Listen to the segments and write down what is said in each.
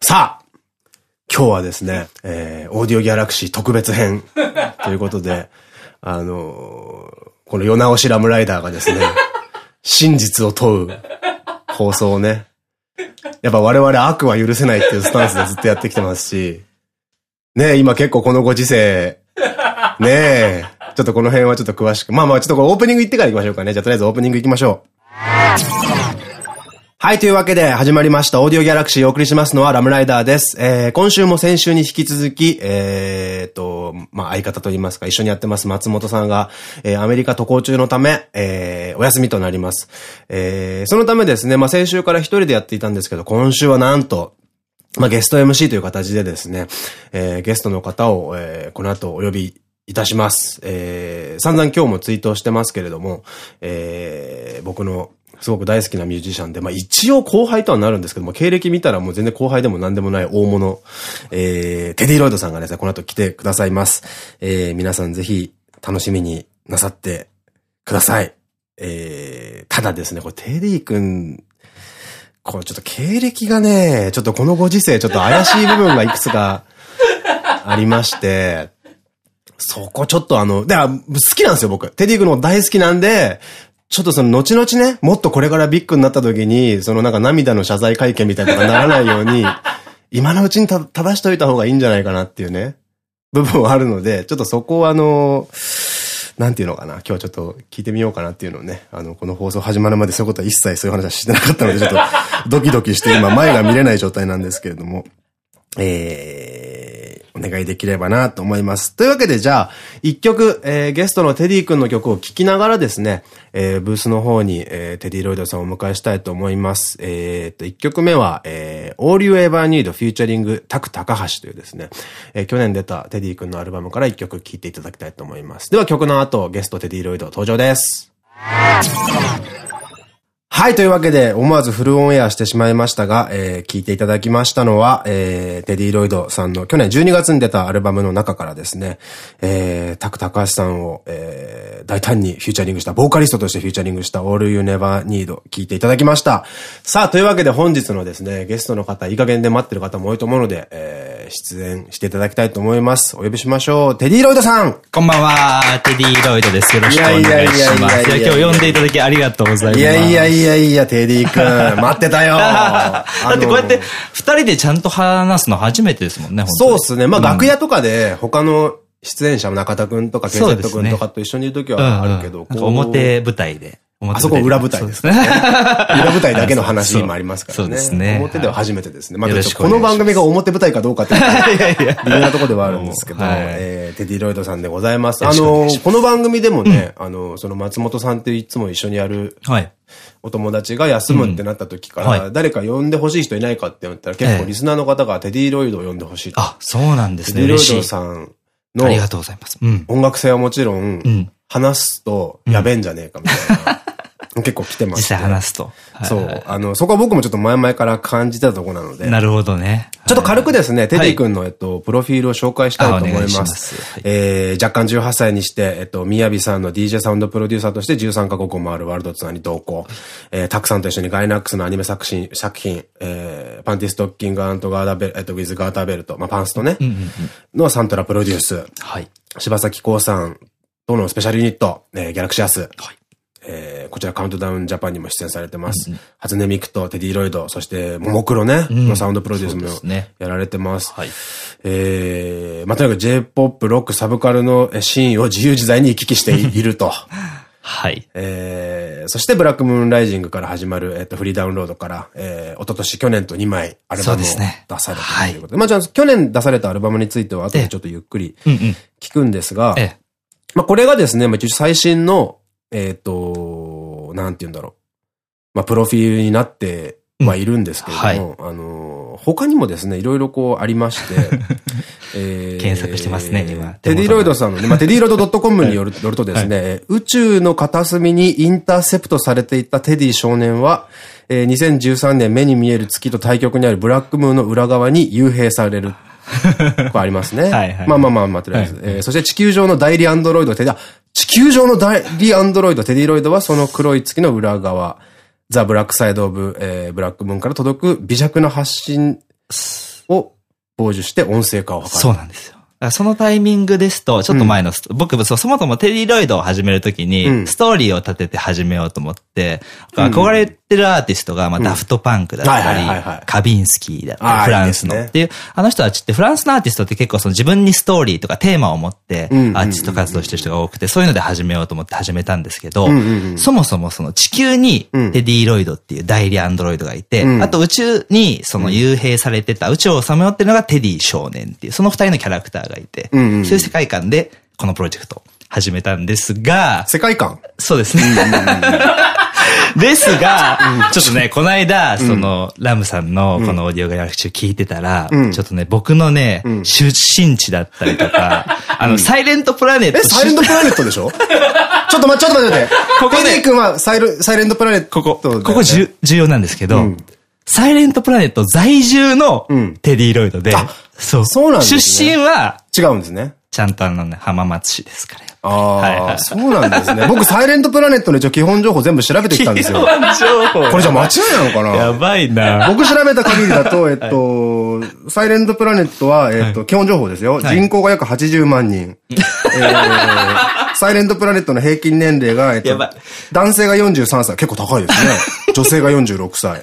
さあ今日はですね、えー、オーディオギャラクシー特別編 ということで、あのー、この世直しラムライダーがですね、真実を問う放送をね、やっぱ我々悪は許せないっていうスタンスでずっとやってきてますし、ね今結構このご時世、ねえ、ちょっとこの辺はちょっと詳しく、まあまあちょっとオープニング行ってから行きましょうかね。じゃあとりあえずオープニング行きましょう。はい、というわけで始まりました。オーディオギャラクシーをお送りしますのはラムライダーです。えー、今週も先週に引き続き、えーと、まあ、相方といいますか、一緒にやってます松本さんが、えー、アメリカ渡航中のため、えー、お休みとなります。えー、そのためですね、まあ、先週から一人でやっていたんですけど、今週はなんと、まあ、ゲスト MC という形でですね、えー、ゲストの方を、えー、この後お呼びいたします。えー、散々今日もツイートしてますけれども、えー、僕のすごく大好きなミュージシャンで、まあ一応後輩とはなるんですけども、経歴見たらもう全然後輩でも何でもない大物、えー、テディロイドさんがですね、この後来てくださいます。えー、皆さんぜひ楽しみになさってください。えー、ただですね、これテディ君、これちょっと経歴がね、ちょっとこのご時世ちょっと怪しい部分がいくつか ありまして、そこちょっとあの、だから好きなんですよ僕。テディ君の大好きなんで、ちょっとその後々ね、もっとこれからビッグになった時に、そのなんか涙の謝罪会見みたいなのがならないように、今のうちにた正しといた方がいいんじゃないかなっていうね、部分はあるので、ちょっとそこはあの、なんていうのかな、今日はちょっと聞いてみようかなっていうのをね、あの、この放送始まるまでそういうことは一切そういう話はしてなかったので、ちょっとドキドキして今前が見れない状態なんですけれども、えー、お願いできればなと思います。というわけでじゃあ、一曲、えー、ゲストのテディ君の曲を聴きながらですね、えー、ブースの方に、えー、テディロイドさんをお迎えしたいと思います。えー、と、一曲目は、えー、All You Ever Need Featuring タク高橋というですね、えー、去年出たテディ君のアルバムから一曲聴いていただきたいと思います。では曲の後、ゲストテディロイド登場です。はい、というわけで、思わずフルオンエアしてしまいましたが、えー、聞いていただきましたのは、えー、テディ・ロイドさんの去年12月に出たアルバムの中からですね、えー、タク・タカシさんを、えー、大胆にフューチャリングした、ボーカリストとしてフューチャリングした All You Never Need 聞いていただきました。さあ、というわけで本日のですね、ゲストの方、いい加減で待ってる方も多いと思うので、えー、出演していただきたいと思います。お呼びしましょう。テディ・ロイドさんこんばんは、テディ・ロイドです。よろしくお願いします。いや今日呼んでいただきありがとうございます。いやいやいやいや、テディくん、待ってたよ。だってこうやって二人でちゃんと話すの初めてですもんね、そうっすね。まあ楽屋とかで他の出演者、中田くんとか、ケンセットくんとかと一緒にいるときはあるけど、表舞台で。あそこ裏舞台で。すね。裏舞台だけの話もありますからね。そうですね。表では初めてですね。まあ、この番組が表舞台かどうかっていう 微妙なところではあるんですけど、えテディロイドさんでございます。あの、この番組でもね、あの、その松本さんっていつも一緒にやる、お友達が休むってなった時から、誰か呼んでほしい人いないかって言ったら、結構リスナーの方がテディロイドを呼んでほしいあ、そうなんですね。テディロイドさんの、ありがとうございます。音楽性はもちろん、話すとやべえんじゃねえかみたいな。結構来てます、実際話すと。そう。あの、そこは僕もちょっと前々から感じてたところなので。なるほどね。ちょっと軽くですね、テディ君の、えっと、プロフィールを紹介したいと思います。えー、若干18歳にして、えっと、みやびさんの DJ サウンドプロデューサーとして13カ国を回るワールドツアーに同行。えー、たくさんと一緒にガイナックスのアニメ作品、作品、えー、パンティストッキングガーダベル、えっと、ウィズガーターベルト、まあ、パンストね、のサントラプロデュース。はい。柴崎孝さんとのスペシャルユニット、えー、ギャラクシアス。はい。えー、こちらカウントダウンジャパンにも出演されてます。うんうん、初音ミクとテディロイド、そしてももクロね、うん、のサウンドプロデュースもやられてます。はい。えー、まあ、とにかく J-POP、ロック、サブカルのシーンを自由自在に行き来していると。はい。えー、そしてブラックムーンライジングから始まる、えっ、と、フリーダウンロードから、えー、一昨年去年と2枚アルバムを出されたということで。でね、まあ、じゃあ、去年出されたアルバムについては、後でちょっとゆっくり聞くんですが、ええ、まあ、これがですね、まあ、一応最新の、えっ、と、なんて言うんだろう。まあ、プロフィールになってはいるんですけれども、うんはい、あの、他にもですね、いろいろこうありまして、えー、検索してますね、今。テディロイドさんのね、まあ、テディロイド .com による よるとですね、はい、宇宙の片隅にインターセプトされていたテディ少年は、えー、2013年目に見える月と対極にあるブラックムーンの裏側に幽閉される。これありますね。はいはい、まあまあまあまあ、とりあえず。はい、えー、そして地球上の代理アンドロイドテディ、地球上の代理アンドロイドテディロイドはその黒い月の裏側。ザ・ブラックサイド・オブ、えー、ブラックムーンから届く微弱な発信を傍受して音声化を図る。そうなんですよ。そのタイミングですと、ちょっと前の、うん、僕そ、そもそもテディロイドを始めるときに、ストーリーを立てて始めようと思って、うん、憧れてるアーティストが、まあ、ダフトパンクだったり、カビンスキーだったり、フランスの。っていう、あの人たちってフランスのアーティストって結構その自分にストーリーとかテーマを持って、アーティスト活動してる人が多くて、そういうので始めようと思って始めたんですけど、そもそもその地球にテディロイドっていう代理アンドロイドがいて、あと宇宙にその誘拐されてた、宇宙をさまよってるのがテディ少年っていう、その二人のキャラクターがいて、そういう世界観で、このプロジェクトを始めたんですが、世界観？そうですね。ですが、ちょっとね、この間、その、ラムさんのこのオーディオガヤラク中聞いてたら、ちょっとね、僕のね、出身地だったりとか、あの、サイレントプラネット。え、サイレントプラネットでしょ？ちょっと待って、ちょっと待って。ここね、君はサイレントプラネット。ここ、ここ重要なんですけど、サイレントプラネット在住のテディロイドで、そう。そうなんですね。出身は、違うんですね。ちゃんとあのね、浜松市ですから。ああ、そうなんですね。僕、サイレントプラネットの一応基本情報全部調べてきたんですよ。基本情報これじゃ間違いなのかな？やばいな僕調べた限りだと、えっと、サイレントプラネットは、えっと、基本情報ですよ。人口が約80万人。えサイレントプラネットの平均年齢が、えっと、男性が43歳。結構高いですね。女性が46歳。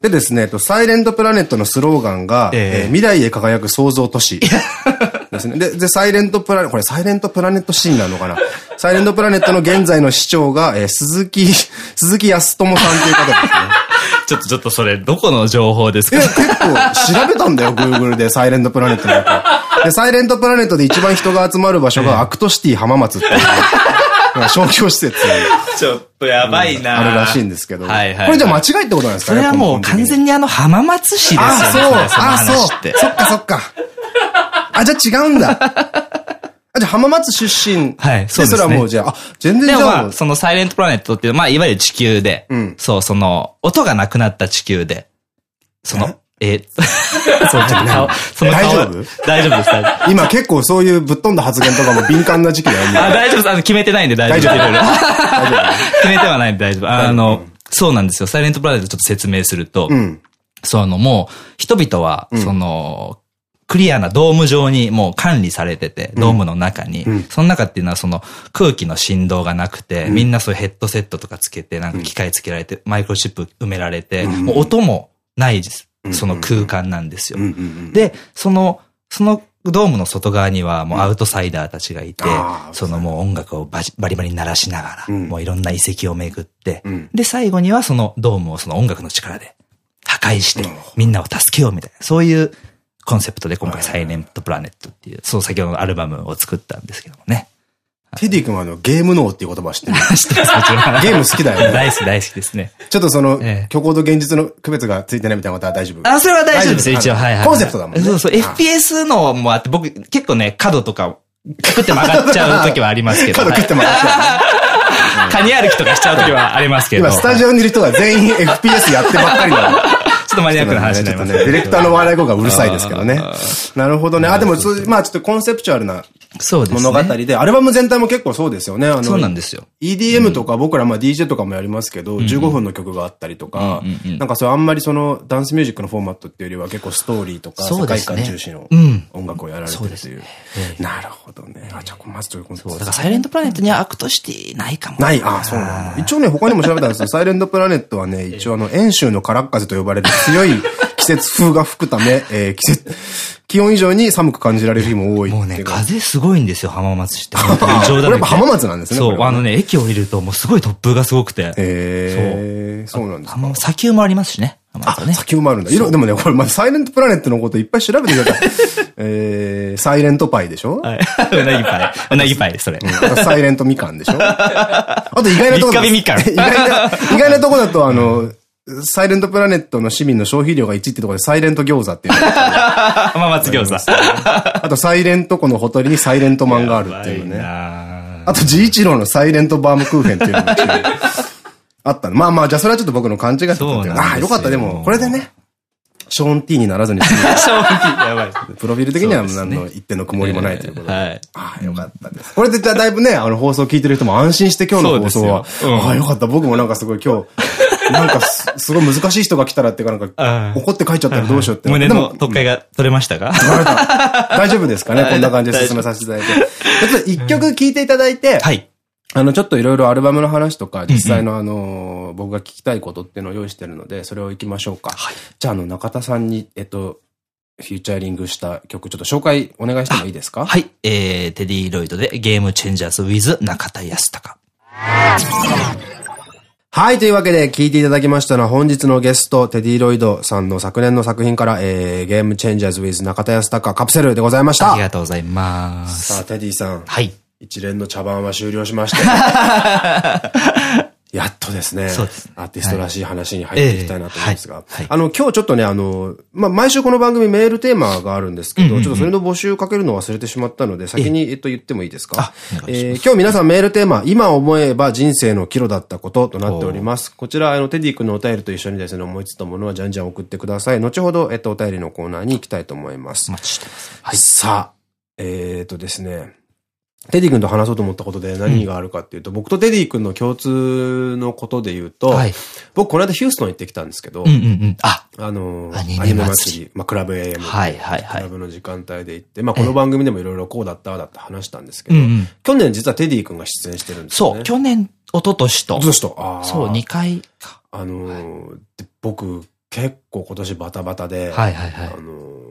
でですね、サイレントプラネットのスローガンが、えー、未来へ輝く創造都市。ですね。で、で、サイレントプラネット、これサイレントプラネットシーンなのかな？サイレントプラネットの現在の市長が、えー、鈴木、鈴木康友さんという方ですね。ちょっとちょっとそれ、どこの情報ですか？いや、結構調べたんだよ、Google で、サイレントプラネットのこと。で、サイレントプラネットで一番人が集まる場所が、アクトシティ浜松っていう。商業施設。ちょっとやばいな、あるらしいんですけど。はいはい。これじゃ間違いってことなんですかねそれはもう完全にあの浜松市ですよね。あ、そう。あ、そう。そっかそっか。あ、じゃあ違うんだ。あ、じゃあ浜松出身。はい。そうです、ね。それはもうじゃあ、あ、全然違う。でもまあ、そのサイレントプラネットっていう、まあ、いわゆる地球で、うん、そう、その、音がなくなった地球で、その、え、そう、ちょっとその大丈夫？大丈夫です、今結構そういうぶっ飛んだ発言とかも敏感な時期だよね。あ、大丈夫です。あの、決めてないんで大丈夫。大丈夫？決めてはないんで大丈夫。あの、そうなんですよ。サイレントプラネットちょっと説明すると、うん、そう、あの、もう、人々は、その、クリアなドーム上にもう管理されてて、ドームの中に。うん、その中っていうのはその空気の振動がなくて、うん、みんなそういうヘッドセットとかつけて、なんか機械つけられて、マイクロチップ埋められて、もう音もないです。その空間なんですよ。で、その、そのドームの外側にはもうアウトサイダーたちがいて、そのもう音楽をバリバリ鳴らしながら、もういろんな遺跡を巡って、で、最後にはそのドームをその音楽の力で破壊して、みんなを助けようみたいな、そういうコンセプトで今回サイレントプラネットっていう、そう先ほどのアルバムを作ったんですけどもね。テディ君はあの、ゲーム脳っていう言葉知ってる？知ってます、もちろん。ゲーム好きだよね。大好き、大好きですね。ちょっとその、虚構と現実の区別がついてないみたいなことは大丈夫？あ、それは大丈夫です一応、はいはい。コンセプトだもんね。そうそう、FPS のもあって、僕結構ね、角とか、食って曲がっちゃう時はありますけど。角食って曲がっちゃう。カニ歩きとかしちゃう時はありますけど。今、スタジオにいる人が全員 FPS やってばっかりなの。ちょっとマニアックな話になりますね。ディレクターの笑い声がうるさいですけどね。なるほどね。あ、でも、まあちょっとコンセプチュアルなそうです物語で、アルバム全体も結構そうですよね。あの、そうなんですよ。EDM とか僕らまあ DJ とかもやりますけど、15分の曲があったりとか、なんかそうあんまりそのダンスミュージックのフォーマットっていうよりは結構ストーリーとか世界観重視の音楽をやられてるという。なるほどね。あ、じゃあまずということそう、だからサイレントプラネットにはアクトシティないかも。ない、あ、そうなんだ。一応ね、他にも調べたんですけど、サイレントプラネットはね、一応あの、遠州のカラッ風と呼ばれる強い季節風が吹くため、えー、季節、気温以上に寒く感じられる日も多いもうね、風すごいんですよ、浜松市って。本当に異常だね。やっぱ浜松なんですね。そう、あのね、駅降りるともうすごい突風がすごくて。へそう。そうなんですか。砂丘もありますしね。あ、砂丘もあるんだ。色、でもね、これ、まずサイレントプラネットのこといっぱい調べてください。えー、サイレントパイでしょ？はい。うなぎパイ。うなぎパイ、それ。サイレントみかんでしょ？あと意外なところ。みかん。意外な、意外なとこだと、あの、サイレントプラネットの市民の消費量が1ってところでサイレント餃子っていう。浜松餃子。あとサイレント湖のほとりにサイレントマンがあるっていうね。あと、ジイチローのサイレントバームクーヘンっていうのがあったの。まあまあ、じゃあそれはちょっと僕の勘違いだったんで。ああ、よかった。でも、これでね、ショーン T にならずにショーン T、やばい。プロフィール的には何の一点の曇りもないということで。はい。ああ、よかったです。これでじゃあだいぶね、あの放送聞いてる人も安心して今日の放送は、ああ、よかった。僕もなんかすごい今日、なんかす、すごい難しい人が来たらっていうか、なんか、怒って帰っちゃったらどうしようって。胸の特会が取れましたか？大丈夫ですかね？こんな感じで進めさせていただいて。ちょっと一曲聴いていただいて、はい。あの、ちょっといろいろアルバムの話とか、実際のあの、僕が聞きたいことっていうのを用意してるので、それを行きましょうか。はい。じゃあ、あの、中田さんに、えっと、フューチャーリングした曲、ちょっと紹介お願いしてもいいですか？はい。えー、テディ・ロイドでゲームチェンジャーズ with 中田康隆。はい。というわけで、聴いていただきましたのは、本日のゲスト、テディ・ロイドさんの昨年の作品から、えー、ゲームチェンジャーズ with 中田康隆カプセルでございました。ありがとうございます。さあ、テディさん。はい。一連の茶番は終了しました。やっとですね。そうです、アーティストらしい話に入っていきたいなと思うんですが。あの、今日ちょっとね、あの、まあ、毎週この番組メールテーマがあるんですけど、ちょっとそれの募集かけるのを忘れてしまったので、先に、えっと、言ってもいいですか？えー、今日皆さんメールテーマ、今思えば人生の岐路だったこととなっております。こちら、あの、テディ君のお便りと一緒にですね、思いついたものはじゃんじゃん送ってください。後ほど、えっと、お便りのコーナーに行きたいと思います。お待ちしてます。はい。さあ、えっとですね、テディ君と話そうと思ったことで何があるかっていうと、うん、僕とテディ君の共通のことで言うと、はい、僕この間ヒューストン行ってきたんですけど、あ、あの、アニメ祭り、まあ、クラブ AM。はいはいはい。クラブの時間帯で行って、まあ、この番組でもいろいろこうだったわだって話したんですけど、去年実はテディ君が出演してるんですよ、ね。そう、去年、一昨年と。一昨年と。ああ。そう、2回か。あのー、はい、僕、結構今年バタバタで、はいはいはい。あのー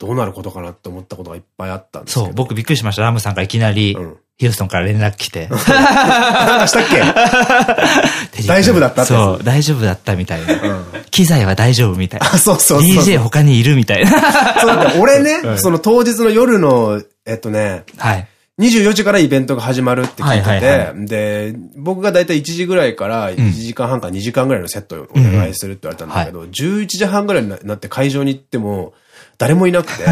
どうなることかなって思ったことがいっぱいあったんですそう、僕びっくりしました。ラムさんからいきなり、ヒューストンから連絡来て。なんかしたっけ？大丈夫だったそう、大丈夫だったみたいな。機材は大丈夫みたいな。そうそう DJ 他にいるみたいな。そう俺ね、その当日の夜の、えっとね、はい。24時からイベントが始まるって聞いてて、で、僕がだいたい1時ぐらいから1時間半か2時間ぐらいのセットをお願いするって言われたんだけど、11時半ぐらいになって会場に行っても、誰もいなくて、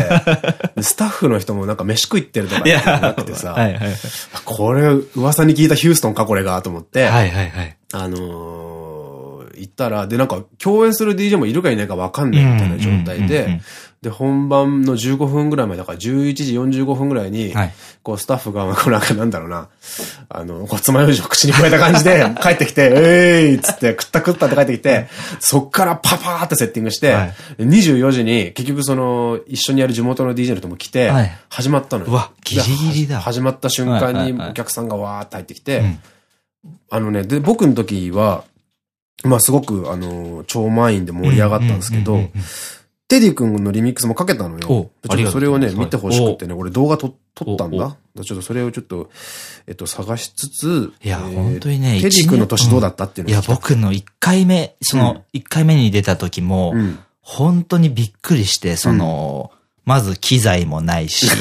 スタッフの人もなんか飯食いってるとかなくてさ、これ噂に聞いたヒューストンかこれがと思って、はいはいはい、あのー、行ったら、でなんか共演する DJ もいるかいないかわかんないみたいな状態で、で、本番の15分ぐらい前、だから11時45分ぐらいに、はい、こうスタッフが、こうなんかなんだろうな、あの、こう爪楊枝を口に加えた感じで 帰ってきて、えーい！っつって食った食ったって帰ってきて、そっからパパーってセッティングして、はい、24時に結局その、一緒にやる地元の DJ の人も来て、始まったのよ。うわ、ギリギリだ。始まった瞬間にお客さんがわーって入ってきて、あのね、で、僕の時は、まあすごく、あの、超満員で盛り上がったんですけど、テディ君のリミックスもかけたのよ。ちょっとそれをね、見てほしくてね、俺動画撮ったんだ。ちょっとそれをちょっと、えっと、探しつつ、いや、本当にね、テディ君の年どうだったっていうのい。や、僕の1回目、その、1回目に出た時も、本当にびっくりして、その、まず機材もないし、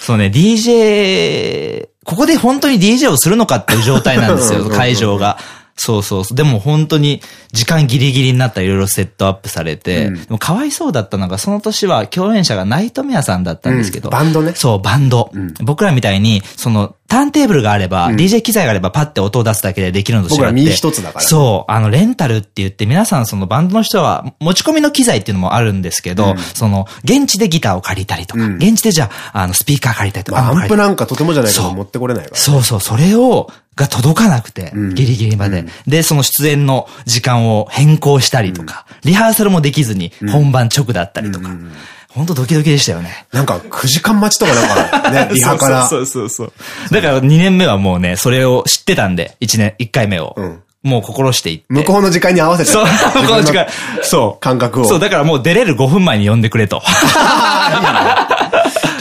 そうね、DJ、ここで本当に DJ をするのかっていう状態なんですよ、会場が。そうそうそう。でも本当に時間ギリギリになったらいろいろセットアップされて、うん、でもかわいそうだったのが、その年は共演者がナイトメアさんだったんですけど、うん、バンドね。そう、バンド。うん、僕らみたいに、その、ターンテーブルがあれば、DJ 機材があればパッて音を出すだけでできるのと違って。僕ら身一つだから、そう、あの、レンタルって言って、皆さんそのバンドの人は持ち込みの機材っていうのもあるんですけど、その、現地でギターを借りたりとか、現地でじゃあ、あの、スピーカー借りたりとか。アンプなんかとてもじゃないけど持ってこれないから、そうそう、それを、が届かなくて、ギリギリまで。で、その出演の時間を変更したりとか、リハーサルもできずに本番直だったりとか。本当ドキドキでしたよね。なんか9時間待ちとかなんかね、リハから。そうそうそうだから2年目はもうね、それを知ってたんで、1年、1回目を。うんもう心していって。向こうの時間に合わせて。そう、向こうの時間。そう。感覚を。そう、だからもう出れる5分前に呼んでくれと。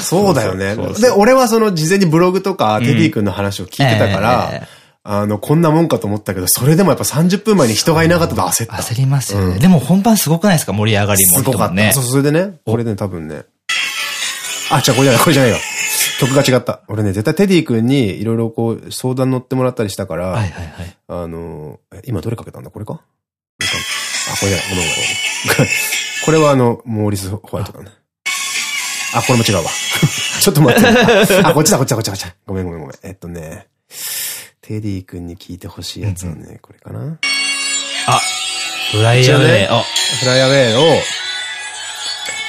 そうだよね。で、俺はその事前にブログとか、テディ君の話を聞いてたから、あの、こんなもんかと思ったけど、それでもやっぱ30分前に人がいなかったと焦った。焦りますよね。でも本番すごくないですか？盛り上がりも。すごかった。そう、それでね、これで多分ね。あ、違う、これじゃない、これじゃないよ。曲が違った。俺ね、絶対テディ君にいろいろこう相談乗ってもらったりしたから。あの、今どれかけたんだ？これか？あ、これじゃない。ごめんごめん。これはあの、モーリス・ホワイトだね。あ、これも違うわ。ちょっと待って。あ、こっちだ、こっちだ、こっちだ、こっちだ。ごめんごめんごめん。えっとね。テディ君に聞いてほしいやつはね、これかな。あ、フライアウェイ。フライアウェイを、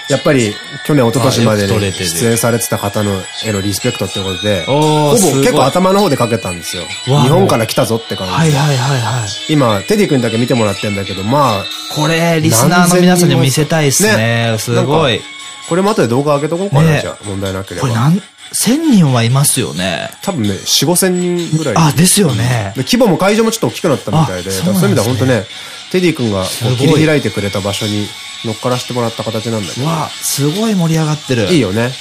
やっぱり、去年、一昨年までに出演されてた方のへのリスペクトってことで、ほぼ結構頭の方でかけたんですよ。日本から来たぞって感じ。はいはいはいはい。今、テディ君だけ見てもらってんだけど、まあ。これ、リスナーの皆さんにも見せたいっすね。すごい。これも後で動画上げとこうかな、じゃあ、問題なければ。これなん、1000人はいますよね。多分ね、4、5千人ぐらい。あ、ですよね。規模も会場もちょっと大きくなったみたいで、そういう意味では本当ね、テディ君が切り開いてくれた場所に乗っからしてもらった形なんだけど。わすごい盛り上がってる。いいよね。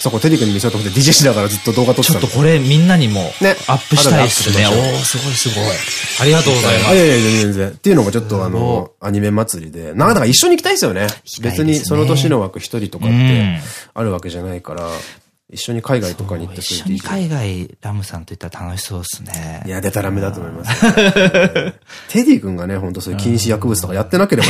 そこテディ君に見せようと思って DJ しながらずっと動画撮ってたちょっとこれみんなにもアップしたいっすね。おおすごいすごい。ありがとうございます。いやいや全然。っていうのもちょっとあの、アニメ祭りで。なんだか一緒に行きたいですよね。別にその年の枠一人とかってあるわけじゃないから。一緒に海外とかに行って。一緒に海外、ラムさんといったら楽しそうですね。いや、出たらめだと思います。テディ君がね、本当そういう禁止薬物とかやってなければ、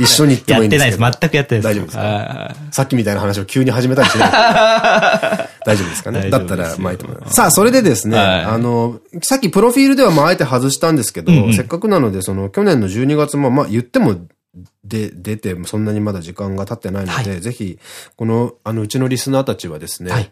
一緒に行ってもいいんです。やってないです。全くやってないです。大丈夫ですか？さっきみたいな話を急に始めたりしない。大丈夫ですかね？だったら、まあいいと思います。さあ、それでですね、あの、さっきプロフィールではまああえて外したんですけど、せっかくなので、その、去年の12月も、まあ言っても、で、出て、そんなにまだ時間が経ってないので、はい、ぜひ、この、あの、うちのリスナーたちはですね、はい、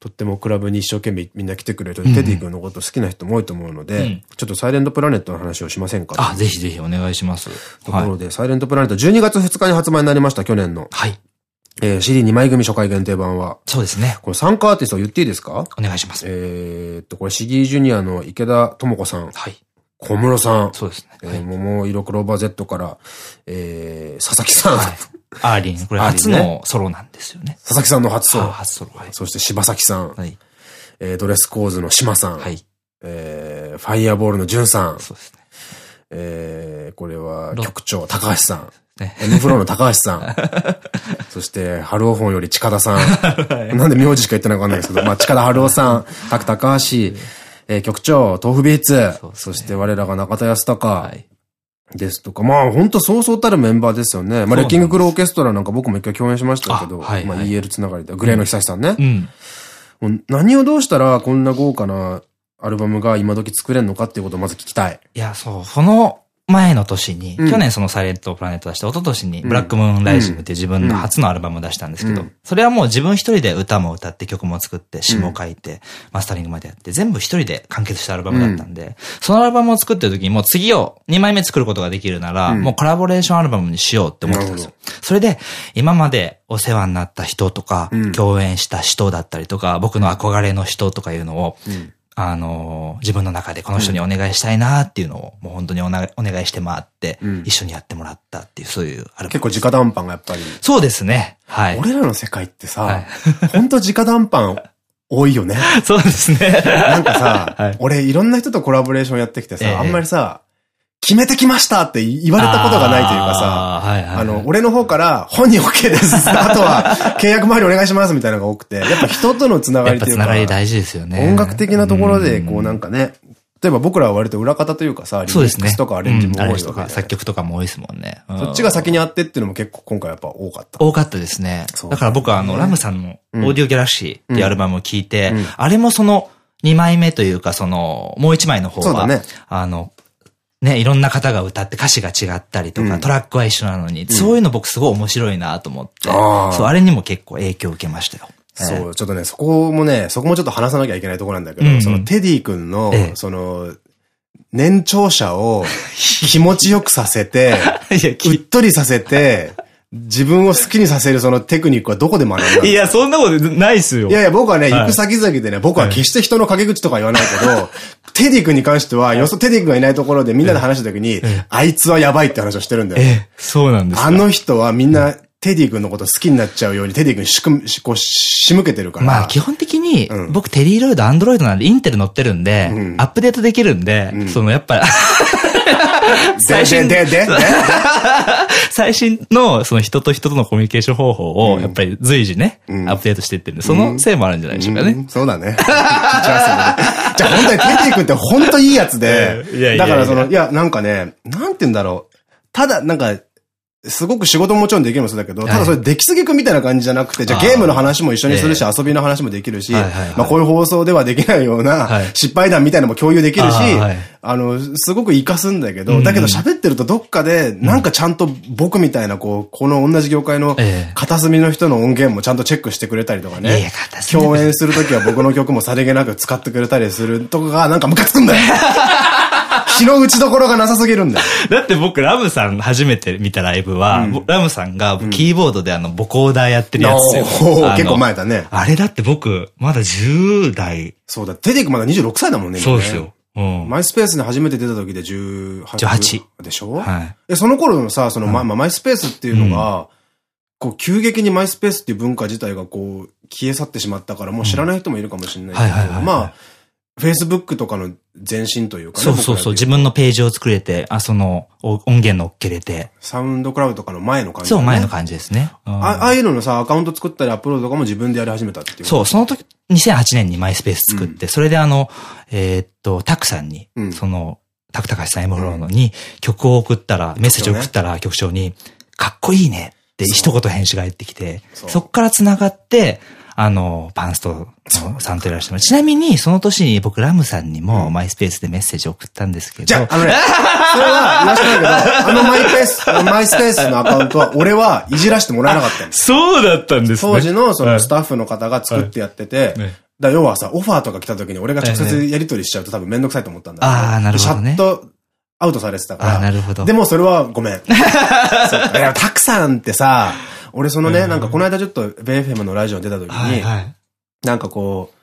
とってもクラブに一生懸命みんな来てくれる、テディ君のこと好きな人も多いと思うので、うん、ちょっとサイレントプラネットの話をしませんか？あ、ぜひぜひお願いします。ところで、はい、サイレントプラネット12月2日に発売になりました、去年の。はい。えー、CD2 枚組初回限定版は。そうですね。これ参加アーティスト言っていいですか？お願いします。えっと、これシギージュニアの池田智子さん。はい。小室さん。そうですね。えー、ももいろクローバー Z から、えー、佐々木さん。はい、あーりん。これ初のソロなんですよね。佐々木さんの初ソロ。初ソロ。はい。そして柴咲さん。はい。えー、ドレスコーズの志磨さん。はい。えー、ファイアボールのジュンさん。そうですね。えー、これは局長、高橋さん。ね、M フローの高橋さん。そして、春尾本より近田さん。はい、なんで名字しか言ってないかわかんないですけど、まあ、近田春夫さん、高橋、えー、局長、豆腐ビーツ、そね、そして我らが中田康隆、ですとか、まあ本当そうそうたるメンバーですよね。まあレッキングクルーオーケストラなんか僕も一回共演しましたけど、はいまあ EL つながりで、グレーの久さんね。うん、もう何をどうしたらこんな豪華なアルバムが今時作れるのかっていうことをまず聞きたい。いや、そう、その前の年に、うん、去年そのサイレントプラネット出して、一昨年にブラックムーンライジングって自分の初のアルバムを出したんですけど、それはもう自分一人で歌も歌って曲も作って詩も書いて、マスタリングまでやって、全部一人で完結したアルバムだったんで、そのアルバムを作ってる時にもう次を2枚目作ることができるなら、もうコラボレーションアルバムにしようって思ってたんですよ。それで、今までお世話になった人とか、共演した人だったりとか、僕の憧れの人とかいうのを、あの、自分の中でこの人にお願いしたいなっていうのを、もう本当にお願いして回って、一緒にやってもらったっていう、そういう。結構直談判がやっぱり。そうですね。はい。俺らの世界ってさ、はい、本当直談判多いよね。そうですね。なんかさ、はい、俺いろんな人とコラボレーションやってきてさ、あんまりさ、決めてきましたって言われたことがないというかさ、あの、俺の方から本人 OK です。あとは契約周りお願いしますみたいなのが多くて、やっぱ人とのつながりっていうか、つながり大事ですよね。音楽的なところで、こうなんかね、例えば僕らは割と裏方というかさ、リミックスとかアレンジも多いとか作曲とかも多いですもんね。そっちが先にあってっていうのも結構今回やっぱ多かった。多かったですね。だから僕はあの、ラムさんのオーディオギャラクシーっていうアルバムを聴いて、あれもその、2枚目というか、その、もう1枚の方は、ね、あの、ね、いろんな方が歌って歌詞が違ったりとか、うん、トラックは一緒なのに、そういうの僕すごい面白いなと思って、あそう、あれにも結構影響を受けましたよ。そう、ちょっとね、そこもね、そこもちょっと話さなきゃいけないところなんだけど、うん。うん、そのテディ君の、ええ、その、年長者を 気持ちよくさせて、うっとりさせて、自分を好きにさせるそのテクニックはどこで学んだいや、そんなことないっすよ。いやいや、僕はね、行く先々でね、僕は決して人の陰口とか言わないけど、テディ君に関しては、よそテディ君がいないところでみんなで話した時に、あいつはやばいって話をしてるんだよ。え、そうなんですあの人はみんな、テディ君のこと好きになっちゃうように、テディ君しく、し、こう、仕向けてるから。まあ、基本的に、僕、テディロイド、アンドロイドなんで、インテル乗ってるんで、アップデートできるんで、その、やっぱ、最新、で、で、で、最新の、その人と人とのコミュニケーション方法を、やっぱり随時ね、アップデートしていってるんで、そのせいもあるんじゃないでしょうかね。そうだね。じゃあ本当にテディ君って本当いいやつで、だからその、いや、なんかね、なんて言うんだろう。ただ、なんか、すごく仕事ももちろんできるもそうだけど、ただそれ出来すぎくんみたいな感じじゃなくて、じゃあゲームの話も一緒にするし、遊びの話もできるし、まあこういう放送ではできないような失敗談みたいなのも共有できるし、あの、すごく活かすんだけど、だけど喋ってるとどっかで、なんかちゃんと僕みたいな、こう、この同じ業界の片隅の人の音源もちゃんとチェックしてくれたりとかね、共演するときは僕の曲もさりげなく使ってくれたりするとかが、なんかムカつくんだよ。日 の打ちどころがなさすぎるんだよ。だって僕、ラムさん初めて見たライブは、うん、ラムさんがキーボードであの、ボコーダーやってるやつよ。結構前だね。あれだって僕、まだ10代。そうだ、テディックまだ26歳だもんね、そうですよ。うん、マイスペースに初めて出た時で18。18。でしょ？はい。え、その頃のさ、その、ま、ま、マイスペースっていうのが、こう、急激にマイスペースっていう文化自体がこう、消え去ってしまったから、もう知らない人もいるかもしれないけど、まあ、フェイスブックとかの前身というかね。そうそうそう。自分のページを作れて、あ、その、音源乗っけれて。サウンドクラウドとかの前の感じ、ね、そう、前の感じですね。ああいうののさ、アカウント作ったりアップロードとかも自分でやり始めたっていう。そう、その時、2008年にマイスペース作って、うん、それであの、えー、っと、タクさんに、うん、その、タクタカシさんエモローノに曲を送ったら、メッセージを送ったら局長に、かっこいいねって一言返しが返ってきて、そっから繋がって、あの、パンストさんといらっしゃいます。ちなみに、その年に僕、ラムさんにも、マイスペースでメッセージを送ったんですけど。じゃあ、あのね、それは言わせないけど、あのマイペース、マイスペースのアカウントは、俺はいじらしてもらえなかったんです。そうだったんですね。当時のそのスタッフの方が作ってやってて、だから要はさ、オファーとか来た時に俺が直接やり取りしちゃうと多分めんどくさいと思ったんだああ、なるほど、ね。シャットアウトされてたから。あなるほど。でもそれはごめん。いや、たくさんってさ、俺そのね、なんかこの間ちょっと bayfm のラジオに出た時に、なんかこう、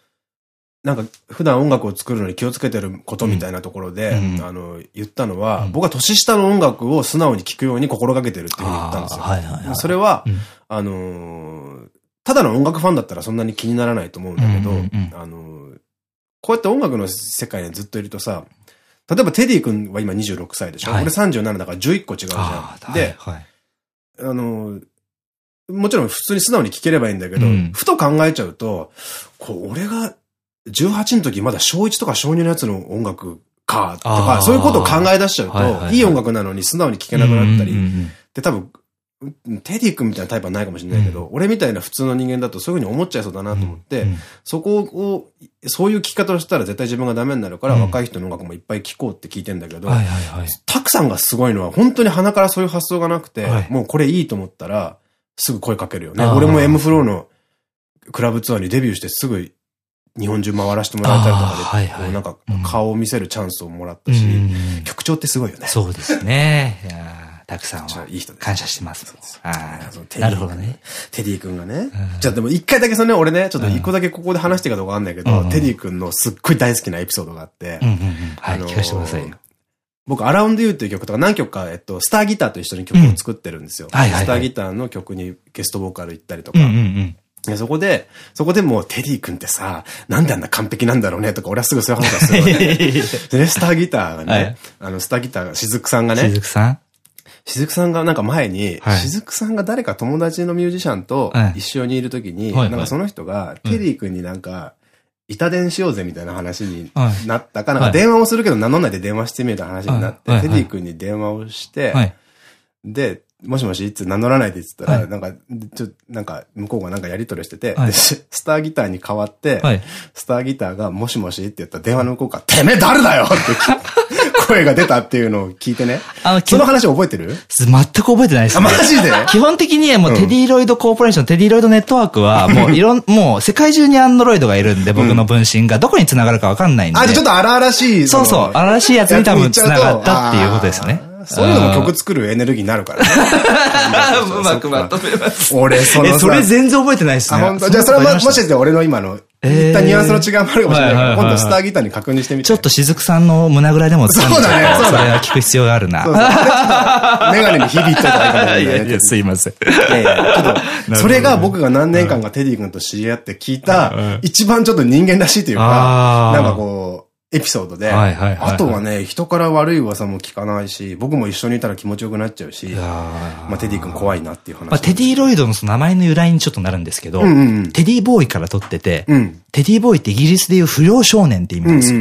なんか普段音楽を作るのに気をつけてることみたいなところで、うん、あの、言ったのは、うん、僕は年下の音楽を素直に聴くように心がけてるっていうふうに言ったんですよ。それは、うん、あのー、ただの音楽ファンだったらそんなに気にならないと思うんだけど、あのー、こうやって音楽の世界にずっといるとさ、例えばテディ君は今26歳でしょ、はい、俺37だから11個違うじゃん。で、はい、あのー、もちろん普通に素直に聞ければいいんだけど、うん、ふと考えちゃうと、こう、俺が18の時まだ小1とか小2のやつの音楽か、とか、そういうことを考え出しちゃうと、いい音楽なのに素直に聴けなくなったり、で、多分、テディ君みたいなタイプはないかもしれないけど、うん、俺みたいな普通の人間だとそういうふうに思っちゃいそうだなと思って、うんうん、そこを、そういう聞き方をしたら絶対自分がダメになるから、若い人の音楽もいっぱい聴こうって聞いてんだけど、たくさんがすごいのは本当に鼻からそういう発想がなくて、はい、もうこれいいと思ったら、すぐ声かけるよね。俺も M フローのクラブツアーにデビューしてすぐ日本中回らせてもらえたりとかで、はいなんか顔を見せるチャンスをもらったし、局長ってすごいよね。そうですね。いやたくさんは。いい人感謝してます。なるほどね。テディ君がね。じゃあでも一回だけそのね、俺ね、ちょっと一個だけここで話していいかどうかわかんないけど、テディ君のすっごい大好きなエピソードがあって、はい、聞かせてくださいよ。僕、アラウンドユーっていう曲とか何曲か、えっと、スターギターと一緒に曲を作ってるんですよ。スターギターの曲にゲストボーカル行ったりとか。そこで、そこでもうテディ君ってさ、なんであんな完璧なんだろうねとか、俺はすぐそういう話をするわけ。でね、スターギターがね、はい、あの、スターギターが、しずくさんがね。しずくさん？しずくさんがなんか前に、しずくさんが誰か友達のミュージシャンと一緒にいるときに、なんかその人が、テディ君になんか、板電しようぜみたいな話になったかな。なんか電話をするけど名乗んないで電話してみたいな話になって、テディ君に電話をして、で、もしもしいつ名乗らないでって言ったら、なんか、ちょ、なんか、向こうがなんかやり取りしてて、で、スターギターに変わって、スターギターがもしもしって言ったら電話の向こうから、てめえ誰だよって声が出たっていうのを聞いてね。あの、その話覚えてる？全く覚えてないですね。マジで？基本的にもうテディロイドコーポレーション、テディロイドネットワークは、もういろん、もう世界中にアンドロイドがいるんで、僕の分身がどこに繋がるかわかんないんで。あ、じゃちょっと荒々しい。そうそう、荒々しいやつに多分繋がったっていうことですね。そういうのも曲作るエネルギーになるからね。う まくまとめます。俺、そのそれ全然覚えてないっすね。じゃあそれはもしかして俺の今の一旦ニュアンスの違いもあるかもしれないけど、今度スターギターに確認してみて。ちょっとしずくさんの胸ぐらでもそうだね、そうだね。それは聞く必要があるな。メガネに響いといたらいいかもしれない。い やいや、すいません。いやいや、ちょっと、それが僕が何年間かテディ君と知り合って聞いた、一番ちょっと人間らしいというか、なんかこう、エピソードで、あとはね、人から悪い噂も聞かないし、僕も一緒にいたら気持ちよくなっちゃうし、まあテディ君怖いなっていう話。まあテディロイドのその名前の由来にちょっとなるんですけど、テディボーイから取ってて、テディボーイってイギリスでいう不良少年って意味なんですよ。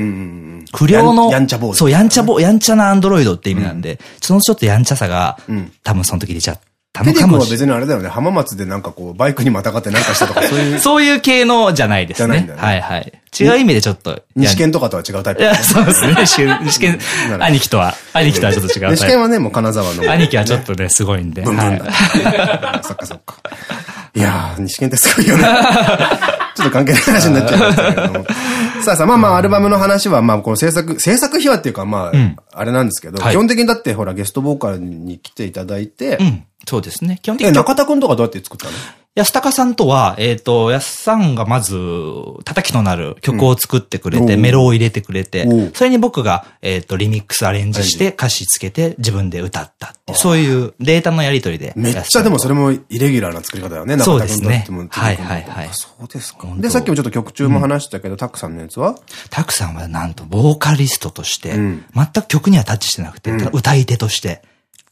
不良の、やんちゃボーイ。そう、やんちゃボーイ、やんちゃなアンドロイドって意味なんで、そのちょっとやんちゃさが、多分その時出ちゃったのかもしれない。は別にあれだよね、浜松でなんかこう、バイクにまたがってなんかしたとか、そういう。そういう系のじゃないですね。じゃないんだね。はいはい。違う意味でちょっと。西見とかとは違うタイプ、いや、そうですね。西見、兄貴とは、兄貴とはちょっと違うタイプ。西見はね、もう金沢の。兄貴はちょっとね、すごいんで。そっかそっか。いやー、西見ってすごいよね。ちょっと関係ない話になっちゃいましたけども。さあさあ、まあまあ、アルバムの話は、まあ、この制作、制作秘話っていうか、まあ、あれなんですけど、基本的にだって、ほら、ゲストボーカルに来ていただいて、そうですね。基本的に。中田くんとかどうやって作ったの？安高さんとは、えっ、ー、と、安さんがまず、叩きとなる曲を作ってくれて、うん、メロを入れてくれて、それに僕が、えっ、ー、と、リミックスアレンジして歌詞つけて自分で歌ったってそういうデータのやりとりで。めっちゃでもそれもイレギュラーな作り方だよね、そうですね。はいはいはい。そうですか。で、さっきもちょっと曲中も話したけど、うん、タクさんのやつは？タクさんはなんと、ボーカリストとして、全く曲にはタッチしてなくて、歌い手として、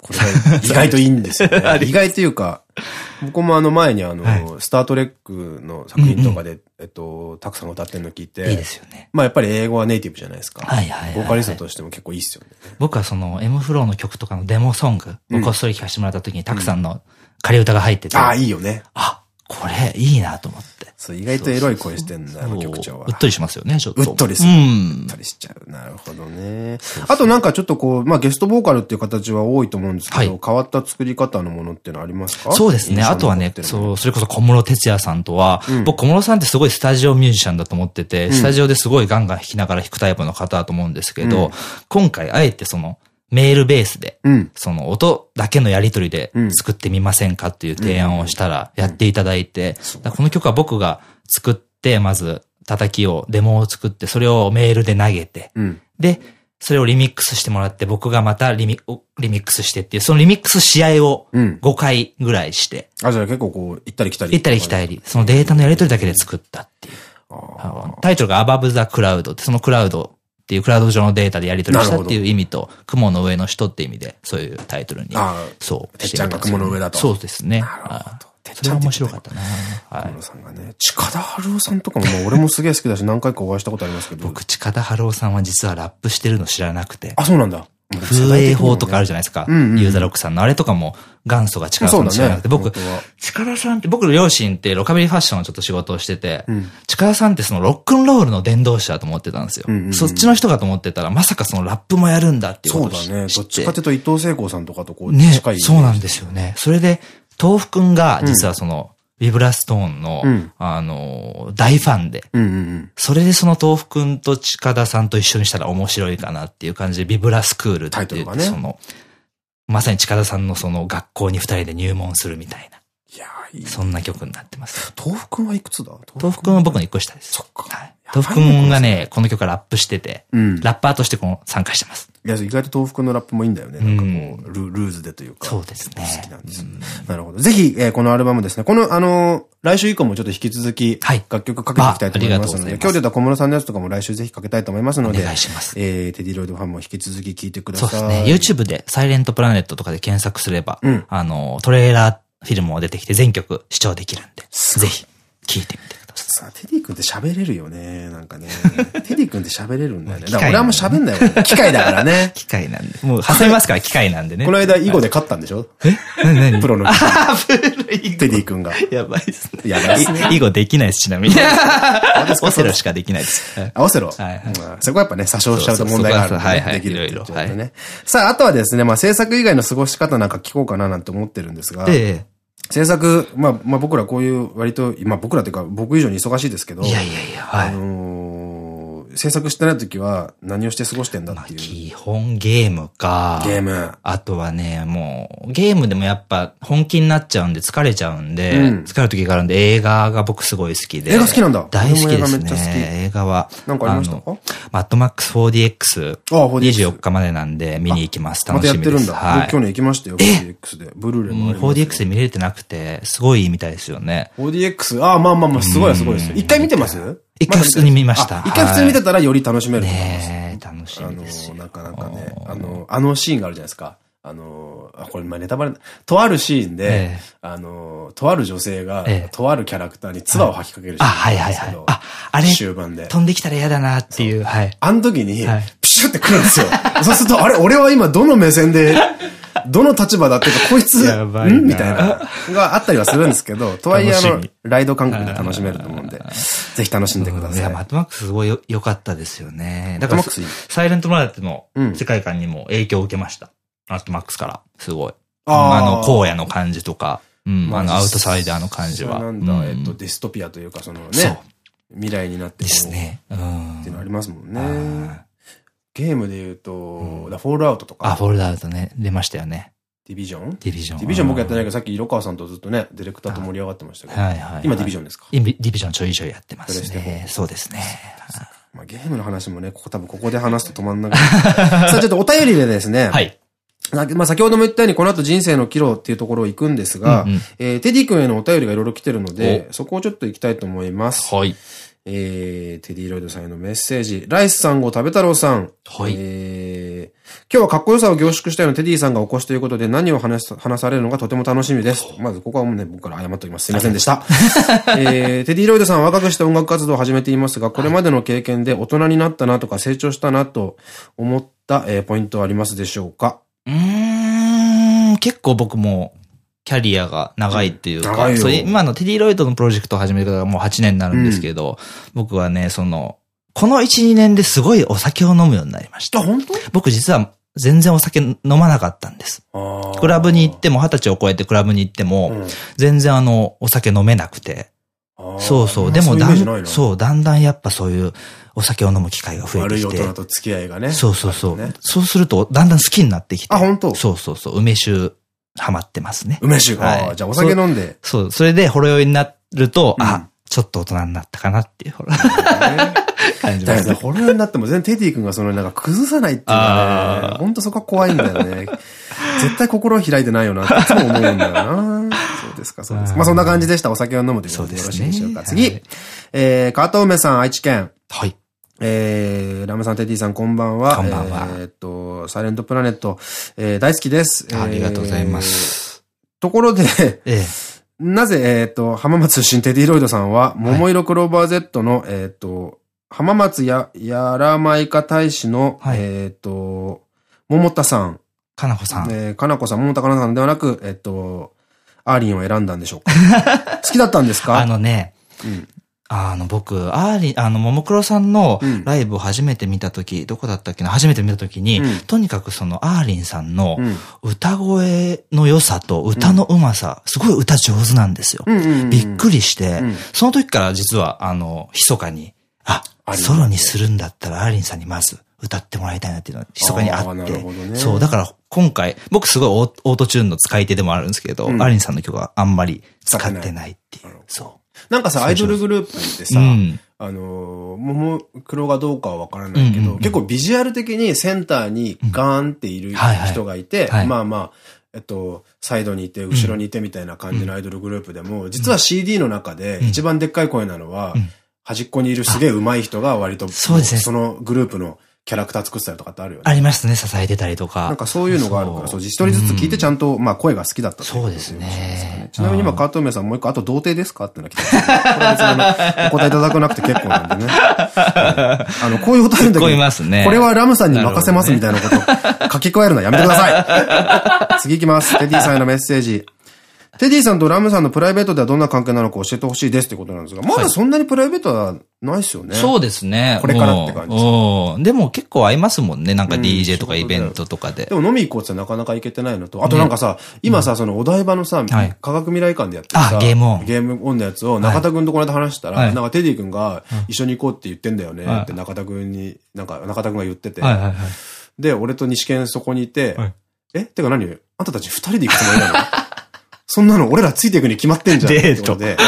これ意外といいんですよ、ね。意外というか、僕もあの前にあの、はい、スタートレックの作品とかで、えっと、たくさん歌ってるの聞いて。いいですよね。まあやっぱり英語はネイティブじゃないですか。はいはいボーカリストとしても結構いいっすよね。僕はその M フローの曲とかのデモソングをこっそり聴かせてもらった時にたくさんの仮歌が入ってて。ああ、いいよね。あ、これいいなと思って。そう、意外とエロい声してんだ、あの曲調は。うっとりしますよね、ちょっと。うっとりする。うん。うっとりしちゃう。なるほどね。あとなんかちょっとこう、まあゲストボーカルっていう形は多いと思うんですけど、変わった作り方のものってのありますか？そうですね。あとはね、そう、それこそ小室哲也さんとは、僕小室さんってすごいスタジオミュージシャンだと思ってて、スタジオですごいガンガン弾きながら弾くタイプの方だと思うんですけど、今回あえてその、メールベースで、うん、その音だけのやりとりで作ってみませんかっていう提案をしたらやっていただいて、この曲は僕が作って、まず叩きを、デモを作って、それをメールで投げて、うん、で、それをリミックスしてもらって、僕がまたリミリミックスしてっていう、そのリミックス試合を5回ぐらいして。うん、あ、じゃあ結構こう、行ったり来たり。行ったり来たり。そのデータのやりとりだけで作ったっていう。タイトルが Above the Cloud って、そのクラウドっていうクラウド上のデータでやり取りしたっていう意味と、雲の上の人って意味で、そういうタイトルに。そう。てっちゃんが雲の上だと。そうですね。なるほど。それは面白かったな。はい。さんがね、近田春夫さんとかも、俺もすげえ好きだし、何回かお会いしたことありますけど。僕、近田春夫さんは実はラップしてるの知らなくて。あ、そうなんだ。風営法とかあるじゃないですか。ユーザーロックさんの。あれとかも元祖が近田さん知らなくて。僕、近田さんって、僕の両親ってロカビリーファッションのちょっと仕事をしてて、近田さんってそのロックンロールの伝道師だと思ってたんですよ。そっちの人かと思ってたら、まさかそのラップもやるんだっていうことそうだね。どっちかっていうと伊藤聖子さんとかとこう近い。ね、そうなんですよね。それで、豆腐くんが実はその、ビブラストーンの、うん、あの、大ファンで、それでその豆腐くんと近田さんと一緒にしたら面白いかなっていう感じで、ビブラスクールって言って、ね、その、まさに近田さんのその学校に二人で入門するみたいな。いやいい。そんな曲になってます。豆腐くんはいくつだ？豆腐くんは僕の一個下です。そっか。はい。豆腐くんがね、この曲ラップしてて、うん、ラッパーとしてこの参加してます。いや、意外と豆腐くんのラップもいいんだよね。なんかもう、ルルーズでというか。そうですね。好きなんです。なるほど。ぜひ、えー、このアルバムですね。この、あのー、来週以降もちょっと引き続き、はい、楽曲かけていきたいと思いますので、今日で言った小室さんのやつとかも来週ぜひかけたいと思いますので、お願いします。えー、テディロイドファンも引き続き聴いてください。そうですね。YouTube で、サイレントプラネットとかで検索すれば、うん、あの、トレーラーフィルムも出てきて全曲視聴できるんで、ぜひ、聴いてみて。さ、テディ君って喋れるよね。なんかね。テディ君って喋れるんだよね。だから俺あんま喋んないよ。機械だからね。機械なんで。もう挟みますから機械なんでね。この間囲碁で勝ったんでしょ？え？何？何？プロの。あプロ囲碁。テディ君が。やばいっすね。やばいっすね。囲碁できないです、ちなみに。オセロしかできないです。あ、オセロ？はい。そこはやっぱね、詐称しちゃうと問題があるんで。できる。いろいろ。さあ、あとはですね、まあ制作以外の過ごし方なんか聞こうかななんて思ってるんですが。ええ。制作、まあ、まあ僕らこういう割と、まあ僕らっていうか僕以上に忙しいですけど。いやいやいや、はい。あのー制作してない時は何をして過ごしてんだっていう。基本ゲームか。ゲーム。あとはね、もう、ゲームでもやっぱ本気になっちゃうんで疲れちゃうんで、うん、疲れる時があるんで映画が僕すごい好きで。映画好きなんだ大好きですね。映画は。なんかありました？かマッドマックス 4DX。24日までなんで見に行きます。楽しみです。またやってるんだ。はい。去年行きましたよ、4DX で。ブルーレイもあります。4DX で見れてなくて、すごいいいみたいですよね。4DX? ああ、まあまあまあ、すごいすごいです一回見てます？一回普通に見ました。一回普通に見てたらより楽しめると思います。ね楽しみですあの、なかなかね、あの、あのシーンがあるじゃないですか。あの、あ、これ、まあ、ネタバレ、とあるシーンで、あの、とある女性が、とあるキャラクターに唾を吐きかけるシーンあ、はいはいはい。あ、あれ、終盤で。飛んできたら嫌だなっていう、はい。あの時に、プシュってくるんですよ。そうすると、あれ、俺は今どの目線で、どの立場だっていうか、こいつ、ん？みたいな、があったりはするんですけど、とはいえ、あの、ライド感覚で楽しめると思うんで、ぜひ楽しんでください。いや、マットマックスすごい良かったですよね。だから、サイレントプラネットの世界観にも影響を受けました。マッドマックスから。すごい。あの、荒野の感じとか、うん、あの、アウトサイダーの感じは。なんだ、えっと、ディストピアというか、そのね、未来になってですね。うん。っていうのありますもんね。ゲームで言うと、うん、フォールアウトとか。あ、フォールアウトね。出ましたよね。ディビジョンディビジョン。ディビジョン僕やってないけど、さっき色川さんとずっとね、ディレクターと盛り上がってましたけど。はいはい。今ディビジョンですか？今ディビジョンちょいちょいやってますね。そうですね。まあゲームの話もね、ここ多分ここで話すと止まんなくな さあちょっとお便りでですね。はい。まあ先ほども言ったようにこの後人生の岐路っていうところを行くんですが、うんうん、えー、テディ君へのお便りがいろいろ来てるので、そこをちょっと行きたいと思います。はい。えー、テディロイドさんへのメッセージ。ライスさんご食べ太郎さん。はい。えー、今日はかっこよさを凝縮したようなテディさんがお越しということで何を話す、話されるのがとても楽しみです。まずここはもうね、僕から謝っておきます。すいませんでした。えー、テディロイドさんは若くして音楽活動を始めていますが、これまでの経験で大人になったなとか成長したなと思った、えー、ポイントはありますでしょうか？うーん、結構僕もキャリアが長いっていうか、うん、そう今のテディロイドのプロジェクトを始めてからもう8年になるんですけど、うん、僕はね、その、この1、2年ですごいお酒を飲むようになりました。本当？僕実は全然お酒飲まなかったんです。クラブに行っても、二十歳を超えてクラブに行っても、うん、全然あの、お酒飲めなくて。そうそう。でもだん、そう、だんだんやっぱそういうお酒を飲む機会が増えてきて。悪い大人と付き合いがね。そうそうそう。ね、そうすると、だんだん好きになってきて。あ、本当？そうそうそう。梅酒ハマってますね。梅酒。はい。じゃあお酒飲んで。そう、それでほろ酔いになると、あ、ちょっと大人になったかなっていう、ほら。感じます。ほろ酔いになっても全然テディ君がそのなんか崩さないっていうかね、ほんとそこは怖いんだよね。絶対心開いてないよなっていつも思うんだよな。そうですか、そうですか。まあそんな感じでした。お酒を飲むということでよろしいでしょうか。次。えー、加藤梅さん、愛知県。はい。えー、ラムさん、テディさん、こんばんは。こんばんは。えっと、サイレントプラネット、えー、大好きです。ありがとうございます。ところで、ええ、なぜ、えっと、浜松出身テディロイドさんは、桃色クローバー Z の、えっと、浜松や、やらまいか大使の、えっと、百田さん。夏菜子さん。えー、夏菜子さん、百田夏菜子さんではなく、えっと、あーりんを選んだんでしょうか 好きだったんですか？あのね、うん、あの、僕、アーリー、あの、ももクロさんのライブを初めて見たとき、うん、どこだったっけな？初めて見たときに、うん、とにかくその、あーりんさんの歌声の良さと歌の上手さ、すごい歌上手なんですよ。びっくりして、その時から実は、あの、密かに、あ、ソロにするんだったらあーりんさんにまず歌ってもらいたいなっていうのが密かにあって。ね、そう、だから今回、僕すごいオートチューンの使い手でもあるんですけど、あーりんさんの曲はあんまり使ってないっていう。そう。なんかさ、アイドルグループってさ、あの、ももクロがどうかはわからないけど、結構ビジュアル的にセンターにガーンっている人がいて、まあまあ、えっと、サイドにいて、後ろにいてみたいな感じのアイドルグループでも、実は CD の中で一番でっかい声なのは、端っこにいるすげえ上手い人が割と、そうですね。そのグループのキャラクター作ってたりとかってあるよね。ありますね、支えてたりとか。なんかそういうのがあるから、そう、一人ずつ聞いてちゃんと、まあ声が好きだったそうですね。ちなみに今、カートメさんもう一個、あと童貞ですかってのが来てお答えいただかなくて結構なんでね。あの、こういうお便りで。ますね。これはラムさんに任せますみたいなこと書き加えるのはやめてください。次行きます。テディさんへのメッセージ。テディさんとラムさんのプライベートではどんな関係なのか教えてほしいですってことなんですが、まだそんなにプライベートはないですよね。そうですね。これからって感じですでも結構合いますもんね。なんか DJ とかイベントとかで。でも飲み行こうってなかなか行けてないのと、あとなんかさ、今さ、そのお台場のさ、科学未来館でやってるさ、ゲームオン。ゲームオンのやつを中田くんとこの間話したら、なんかテディ君が一緒に行こうって言ってんだよねって中田くんに、なんか中田くんが言ってて。で、俺と西健そこにいて、え？てか何？あんたたち二人で行くつもりなの？そんなの俺らついていくに決まってんじゃん。デートで。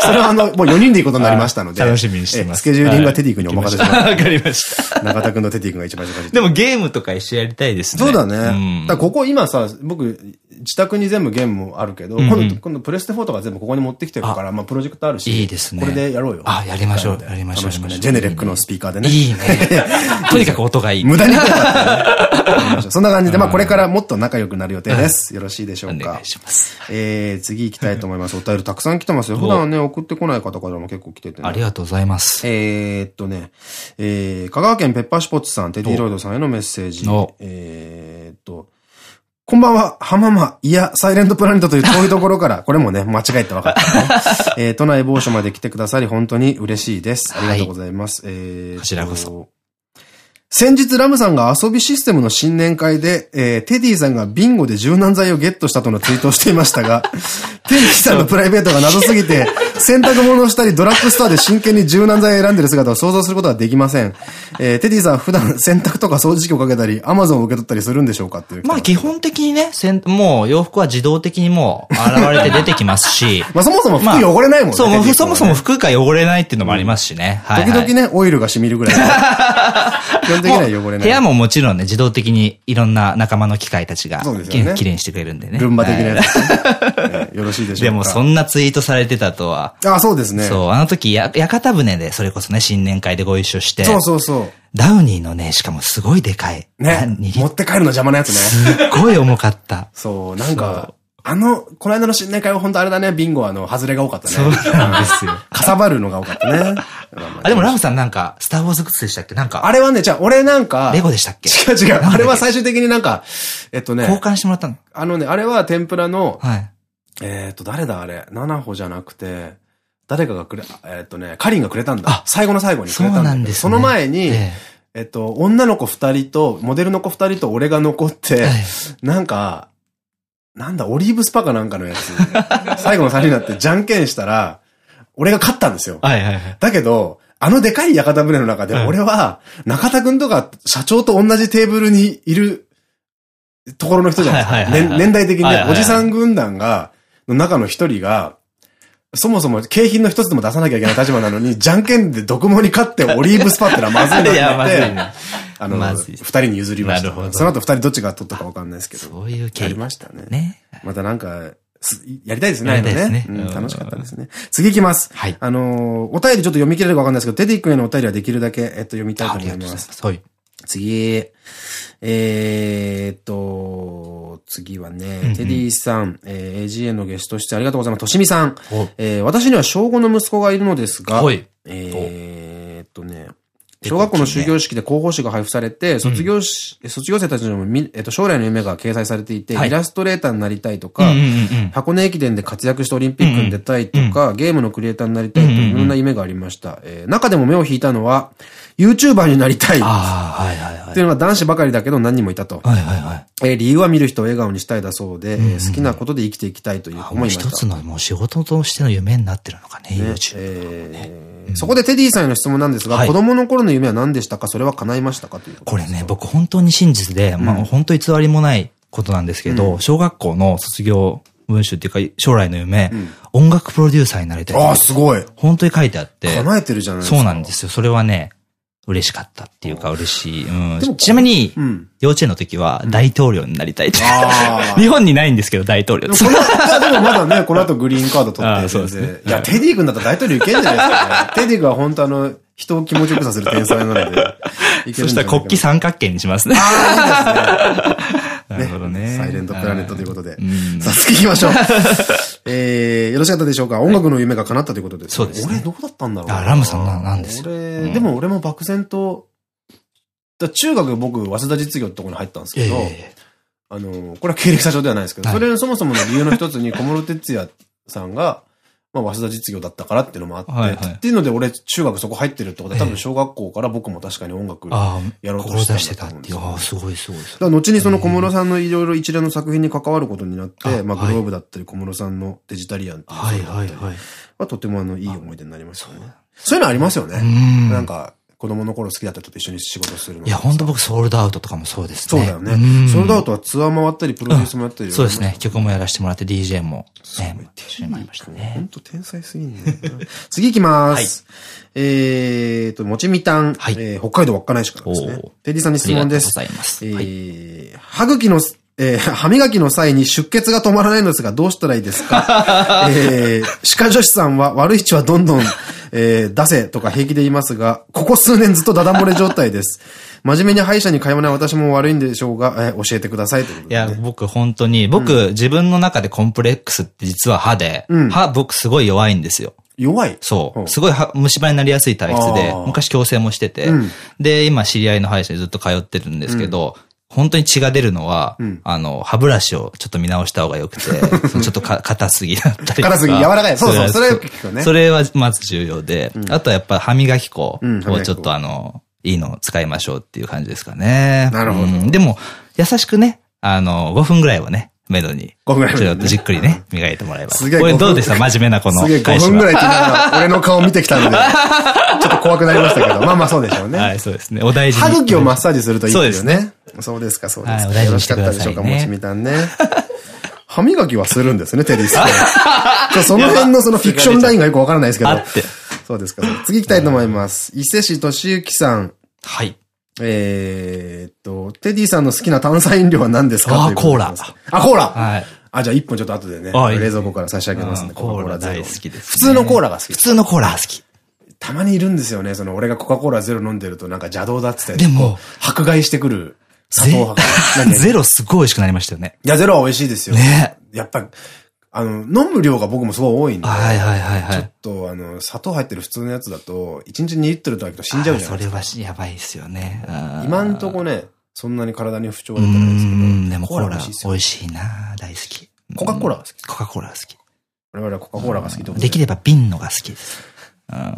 それはあの、もう4人で行くことになりましたので。楽しみにしてます。スケジューリングはテディ君にお任せします。わかりました。中田君のテディ君が一番近い。でもゲームとか一緒やりたいですね。そうだね。だここ今さ、僕、自宅に全部ゲームもあるけど、今度、今度プレステ4とか全部ここに持ってきてるから、まあプロジェクトあるし。いいですね。これでやろうよ。あ、やりましょう。やりましょう。ジェネレックのスピーカーでね。いいね。とにかく音がいい。無駄に。そんな感じで、まあこれからもっと仲良くなる予定です。よろしいでしょうか。お願いします。え次行きたいと思います。お便りたくさん来てますよ。普段ね、送ってこない方からも結構来てて、ね、ありがとうございます。えっとね、えー、香川県ペッパーシポッツさん、テディロイドさんへのメッセージ。えっと、こんばんは、浜間、いや、サイレントプラネットという遠いところから、これもね、間違えて分かったね。えー、都内某所まで来てくださり、本当に嬉しいです。ありがとうございます。えー、こちらこそ。先日ラムさんが遊びシステムの新年会で、えー、テディさんがビンゴで柔軟剤をゲットしたとのツイートをしていましたが、テディさんのプライベートが謎すぎて、洗濯物をしたりドラッグストアで真剣に柔軟剤を選んでる姿を想像することはできません。えー、テディさんは普段洗濯とか掃除機をかけたり、アマゾンを受け取ったりするんでしょうかっていう。まあ基本的にね、せんもう洋服は自動的にもう現れて出てきますし。まあそもそも服汚れないもんね。そう、ね、そもそも服が汚れないっていうのもありますしね。はい、時々ね、オイルが染みるぐらい。基本的には汚れない。部屋ももちろんね、自動的にいろんな仲間の機械たちが、きれいにしてくれるんでね。ルンバ的なやつ。よろしいでしょうか。でもそんなツイートされてたとは。あ、そうですね。そう、あの時や、屋形船でそれこそね、新年会でご一緒して。そうそうそう。ダウニーのね、しかもすごいでかい。ね。持って帰るの邪魔なやつね。すっごい重かった。そう、なんか、あの、この間の新年会は本当あれだね、ビンゴあの、外れが多かったね。そうなんですよ。かさばるのが多かったね。あ、でもラムさんなんか、スターウォーズグッズでしたっけ？なんか。あれはね、じゃあ俺なんか。レゴでしたっけ？違う違う。あれは最終的になんか、えっとね。交換してもらったの？あのね、あれは天ぷらの、はい。えっと、誰だ？あれ。七穂じゃなくて、誰かがくれ、えっとね、カリンがくれたんだ。最後の最後にくれたんだ。そうなんですその前に、えっと、女の子二人と、モデルの子二人と俺が残って、なんか、なんだ、オリーブスパかなんかのやつ。最後の3人になってじゃんけんしたら、俺が勝ったんですよ。はいはいはい。だけど、あのでかい屋形船の中で、俺は、中田くんとか社長と同じテーブルにいるところの人じゃないですか。年代的にね、おじさん軍団が、の中の一人が、そもそも景品の一つでも出さなきゃいけない立場なのに、じゃんけんで独毛に勝ってオリーブスパってのはまずいなってや、まずいね。あの、二人に譲りました。なるほど。その後二人どっちが取ったかわかんないですけど。そういう経緯。ありましたね。ね。またなんか、やりたいですね、あれね。楽しかったですね。次行きます。はい。あの、お便りちょっと読み切れるかわかんないですけど、テディ君へのお便りはできるだけ、えっと、読みたいと思います。はい。次、えーっと、次はね、テディさん、えー、AGN のゲスト出演ありがとうございます。としみさん。えー、私には小5の息子がいるのですが、えーっとね、小学校の終業式で広報誌が配布されて、卒業し、卒業生たちのみ、えっと、将来の夢が掲載されていて、イラストレーターになりたいとか、箱根駅伝で活躍してオリンピックに出たいとか、ゲームのクリエイターになりたいといろんな夢がありました。え中でも目を引いたのは、YouTuber になりたい。っていうのが男子ばかりだけど何人もいたと。え理由は見る人を笑顔にしたいだそうで、好きなことで生きていきたいという思いました。一つのもう仕事としての夢になってるのかね、YouTube。そこでテディさんへの質問なんですが、子供の頃の夢は何でしたか？それは叶いましたか？というこれね、僕本当に真実で、まあ本当偽りもないことなんですけど、小学校の卒業文集っていうか、将来の夢、音楽プロデューサーになりたい。ああ、すごい。本当に書いてあって。叶えてるじゃないですか。そうなんですよ。それはね、嬉しかったっていうか嬉しい。うん。ちなみに、幼稚園の時は大統領になりたいって。日本にないんですけど、大統領。でもまだね、この後グリーンカード取って先生。いや、テディ君だったら大統領いけんじゃないですかテディ君は本当あの、人を気持ちよくさせる天才なので。そしたら国旗三角形にしますね。ああ、いいですね。なるほどね。サイレントプラネットということで。さあ、次行きましょう。えー、よろしかったでしょうか？音楽の夢が叶ったということで。そうです。俺どこだったんだろう？あ、ラムさんなんです俺、でも俺も漠然と、中学僕、早稲田実業ってとこに入ったんですけど、あの、これは経歴詐称ではないですけど、それのそもそもの理由の一つに小室哲也さんが、まあ、早稲田実業だったからっていうのもあって、っていうので俺、中学そこ入ってるってことで、多分小学校から僕も確かに音楽やろうとしてたっていう。ああ、すごいすごい。後にその小室さんのいろいろ一連の作品に関わることになって、まあ、グローブだったり小室さんのデジタリアンっていうはいはいはい。はとてもあの、いい思い出になりましたね。そういうのありますよね。なんか、子供の頃好きだった人と一緒に仕事するの。いや、本当僕ソールドアウトとかもそうですね。そうだよね。ソールドアウトはツアー回ったり、プロデュースもやったり。そうですね。曲もやらせてもらって DJ も。ね、一緒に回りましたね。本当天才すぎんね。次行きます。えっと、もちみたん。え北海道稚内市からですね。テディさんに質問です。ありがとうございます。え歯茎の、えー、歯磨きの際に出血が止まらないのですが、どうしたらいいですか？えー、歯科女子さんは悪い血はどんどん、えー、出せとか平気で言いますが、ここ数年ずっとダダ漏れ状態です。真面目に歯医者に通わない私も悪いんでしょうが、えー、教えてくださいといいや、僕本当に、僕、うん、自分の中でコンプレックスって実は歯で、うん、歯僕すごい弱いんですよ。弱い？そう。すごい虫歯になりやすい体質で、昔矯正もしてて、うん、で、今知り合いの歯医者にずっと通ってるんですけど、本当に血が出るのは、うん、あの、歯ブラシをちょっと見直した方がよくて、ちょっとか硬すぎだったりとか。硬すぎ、柔らかい。そうそう、それよく聞くね。それはまず重要で、うん、あとはやっぱ歯磨き粉をちょっとあの、いいのを使いましょうっていう感じですかね。なるほど。でも、優しくね、あの、5分ぐらいはね、めどに。5分ぐらい。ちょっとじっくりね、磨いてもらえば。すげえ。これどうでした？真面目なこの。すげえ5分ぐらい聞きながら、俺の顔見てきたので、ちょっと怖くなりましたけど、まあまあそうでしょうね。はい、そうですね。お大事に。歯茎をマッサージするといいですよね。そうですか、そうですか。よろしかったでしょうか、もちみたんね。歯磨きはするんですね、テディさん。その辺のそのフィクションラインがよくわからないですけど。そうですか。次行きたいと思います。伊勢市敏之さん。はい。えっと、テディさんの好きな炭酸飲料は何ですか？あ、コーラ。あ、コーラはい。あ、じゃあ1本ちょっと後でね、冷蔵庫から差し上げますね、コーラ大好きです。普通のコーラが好き。普通のコーラ好き。たまにいるんですよね、その俺がコカ・コーラゼロ飲んでるとなんか邪道だって言って。でも、迫害してくる砂糖派ゼロすごい美味しくなりましたよね。いや、ゼロは美味しいですよ。ね。やっぱ、あの、飲む量が僕もすごい多いんで。はいはいはいはい。ちょっと、あの、砂糖入ってる普通のやつだと、1日2リットルとかと死んじゃうじゃないですか。それはやばいですよね。今んとこね、そんなに体に不調は出てないですけど。うん、でもコーラ美味しいな大好き。コカ・コーラが好き。コカ・コーラが好き。我々はコカ・コーラが好きできれば瓶のが好きです。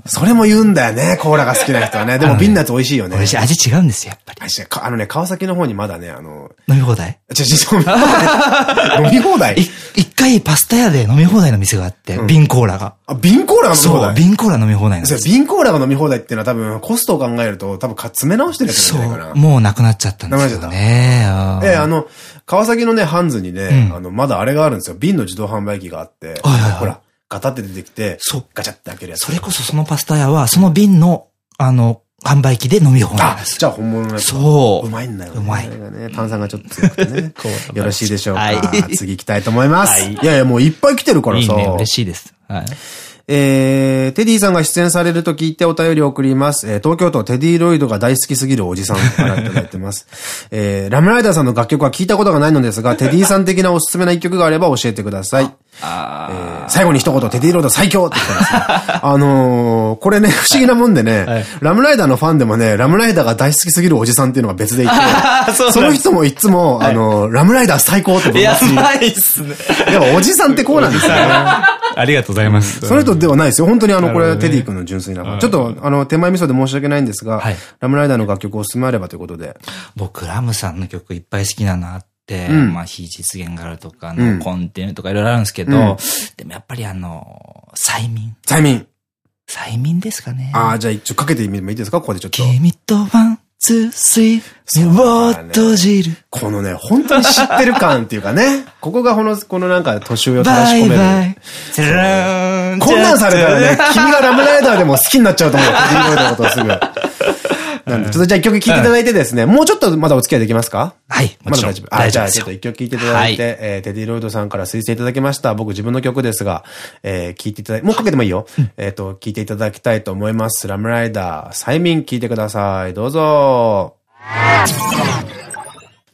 それも言うんだよね、コーラが好きな人はね。でも瓶のやつ美味しいよね。美味しい。味違うんですよ、やっぱり。あのね、川崎の方にまだね、あの、飲み放題？ちょ、飲み放題？一回パスタ屋で飲み放題の店があって、瓶コーラが。あ、瓶コーラが飲み放題？そう、瓶コーラ飲み放題なんです。瓶コーラが飲み放題っていうのは多分、コストを考えると、多分、詰め直してるやつじゃないかな。もうなくなっちゃったんですよね。なくなっちゃった。え、あの、川崎のね、ハンズにね、あの、まだあれがあるんですよ。瓶の自動販売機があって、ほら、ガタって出てきて、そう。ガチャって開けるやつ。それこそそのパスタ屋は、その瓶の、あの、販売機で飲み放題です。じゃあ本物のやつ。そう。うまいんだよね。うまい。ね、炭酸がちょっと強くてね。よろしいでしょうか。はい。次行きたいと思います。はい。いやいや、もういっぱい来てるからさ。いいね、嬉しいです。はい。えー、テディさんが出演されると聞いてお便りを送ります。えー、東京都テディロイドが大好きすぎるおじさんからいただいてます。えー、ラムライダーさんの楽曲は聞いたことがないのですが、テディさん的なおすすめな一曲があれば教えてください。えー、最後に一言、テディロイド最強って言ってます、ね。あのー、これね、不思議なもんでね、はい、ラムライダーのファンでもね、ラムライダーが大好きすぎるおじさんっていうのが別でいて、そその人もいつも、あのー、ラムライダー最高って言ってます。やばいっすね。でもおじさんってこうなんですよね。ありがとうございます。そではないですよ。本当にあの、これ、テディ君の純粋な。ちょっと、あの、手前味噌で申し訳ないんですが、ラムライダーの楽曲を進めればということで。僕、ラムさんの曲いっぱい好きだなって、まあ、非実現があるとか、のコンテンツとかいろいろあるんですけど、でもやっぱりあの、催眠。催眠。催眠ですかね。ああ、じゃあ一応かけてみてもいいですか？ここでちょっと。君とワン、ツー、スリー、目を閉じる。このね、本当に知ってる感っていうかね。ここがこの、このなんか年上を正し込める。バイバイ。こんなんされたらね、君がラムライダーでも好きになっちゃうと思う。テ ディロイドのことをすぐ。なんで、ちょっとじゃあ一曲聴いていただいてですね、もうちょっとまだお付き合いできますか？はい。まだ大丈夫？あ、じゃあちょっと一曲聴いていただいて、えテディロイドさんから推薦いただきました。僕自分の曲ですが、え聴いていただいて、もうかけてもいいよ。えっと、聴いていただきたいと思います。ラムライダー、催眠聴いてください。どうぞ。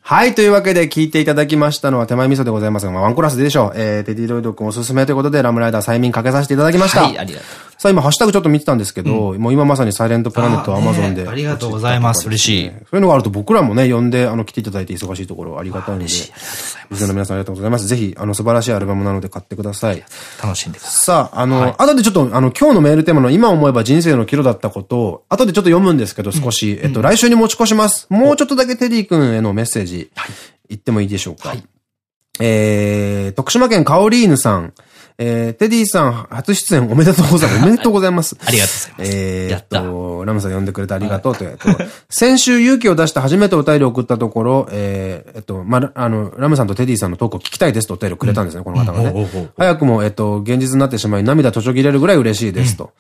はい。というわけで聞いていただきましたのは手前味噌でございますが、まあ、ワンコラスででしょう。えー、テディロイド君おすすめということで、ラムライダー催眠かけさせていただきました。はい、ありがとう。さあ、今、ハッシュタグちょっと見てたんですけど、うん、もう今まさにサイレントプラネットアマゾンで、ありがとうございます。嬉しい。そういうのがあると僕らもね、呼んで、あの、来ていただいて忙しいところありがたいので。嬉しい。ありがとうございます。の皆さんありがとうございます。ぜひ、あの、素晴らしいアルバムなので買ってください。楽しんでください。さあ、あの、はい、後でちょっと、あの、今日のメールテーマの今思えば人生の岐路だったことを、後でちょっと読むんですけど、少し、うん、えっと、来週に持ち越します。もうちょっとだけテディ君へのメッセージ。はい言ってもいいでしょうか。はい、えー、徳島県カオリーヌさん。えー、テディさん、初出演おめでとうございます。おめでとうございます。ありがとうございます。えーっと、ラムさん呼んでくれてありがとうと。先週勇気を出して初めてお便りを送ったところ、えー、えっと、ま、あの、ラムさんとテディさんのトークを聞きたいですとお便りをくれたんですね、この方がね。早くも、えっと、現実になってしまい涙とちょぎれるぐらい嬉しいですと。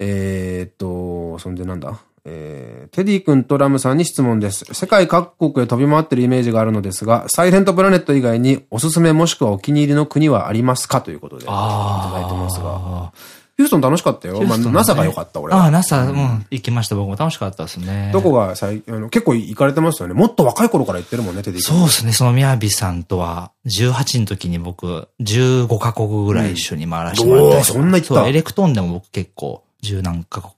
えっと、そんでなんだ？えー、テディ君とラムさんに質問です。世界各国へ飛び回ってるイメージがあるのですが、サイレントプラネット以外におすすめもしくはお気に入りの国はありますか？ということで、いただいてますが。ヒューストン楽しかったよ。まあ、NASA が良かった、俺は。ああ、NASA、うん、行きました。僕も楽しかったですね。どこが最、あの、結構行かれてますよね。もっと若い頃から行ってるもんね、テディそうですね。その宮城さんとは、18の時に僕、15カ国ぐらい一緒に回らせてもらった、うん、おそんな行ったエレクトーンでも僕結構、十何カ国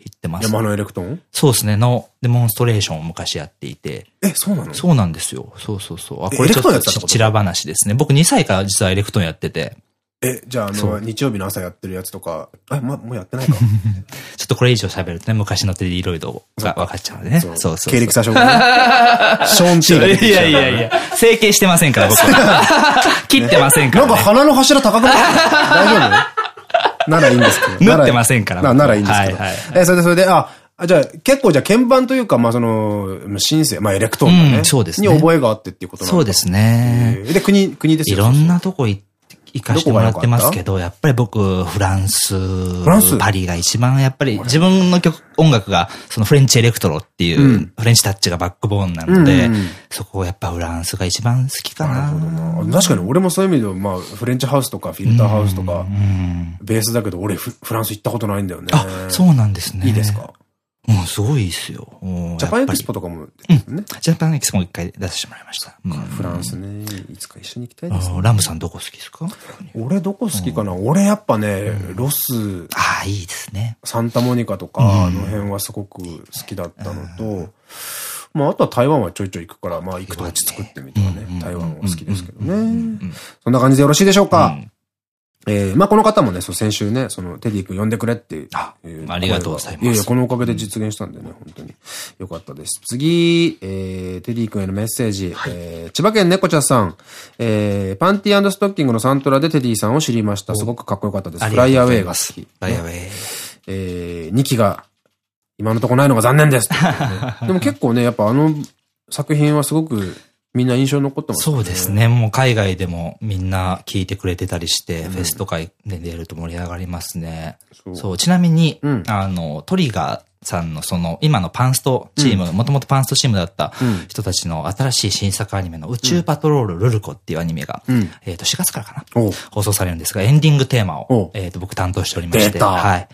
行ってます。ヤマハのエレクトーン？そうですね、のデモンストレーションを昔やっていて。え、そうなの？そうなんですよ。そうそうそう。あ、えこれちょっとちら話ですね。僕2歳から実はエレクトーンやってて。え、じゃあ、あの、日曜日の朝やってるやつとか、え、ま、もうやってないか。ちょっとこれ以上喋るとね、昔のテディロイドが分かっちゃうね。そうそうそう。経歴詐称がね。ショーン・チーが出てきいやいやいや、整形してませんから、僕は。切ってませんから、ね。なんか鼻の柱高くない？大丈夫？ならいいんですけど。縫ってませんからなならいいんですけど。はいはいえ、それでそれで、あ、あじゃあ結構じゃあ鍵盤というか、まあその、シンセ、まあエレクトーンだね。うんそうですねに覚えがあってっていうことなんそうですね。えーで、国、国ですよいろんなとこ行って、行かしてもらってますけど、やっぱり僕、フランス、ランス？パリが一番、やっぱり自分の曲、音楽が、そのフレンチエレクトロっていう、うんフレンチタッチがバックボーンなので、うんうんそこをやっぱフランスが一番好きかな。なな。確かに俺もそういう意味では、まあ、フレンチハウスとかフィルターハウスとか、うん。ベースだけど、俺フフランス行ったことないんだよね。あ、そうなんですね。いいですか？うん、すごいですよ。ジャパンエキスポとかもですね。ジャパンエキスポも一回出させてもらいました。うんフランスね、いつか一緒に行きたいですね。あラムさんどこ好きですか？俺どこ好きかな？俺やっぱね、ロス、ああ、いいですね。サンタモニカとか、あの辺はすごく好きだったのと、まあ、あとは台湾はちょいちょい行くから、まあ、行くとうち作ってみとかね、台湾は好きですけどね。そんな感じでよろしいでしょうか？えー、まあこの方もね、そう先週ね、そのテディ君呼んでくれっていう。あありがとうございますいやいや、このおかげで実現したんでね、本当に。よかったです。次、えー、テディ君へのメッセージ。えー、千葉県猫茶さん。えー、パンティストッキングのサントラでテディさんを知りました。すごくかっこよかったです。フライアウェイが好き。フライアウェイ。えー、2期が、今のとこないのが残念です。でも結構ね、やっぱあの作品はすごくみんな印象に残ってますそうですね。もう海外でもみんな聞いてくれてたりして、フェスとかで出ると盛り上がりますね。そう。そう、ちなみに、うん。あの、トリガーさんのその、今のパンストチーム、もともとパンストチームだったうん。人たちの新しい新作アニメの宇宙パトロールルルコっていうアニメが、うん。えっと、4月からかな放送されるんですが、エンディングテーマおを、えっと、僕担当しておりまして、はい。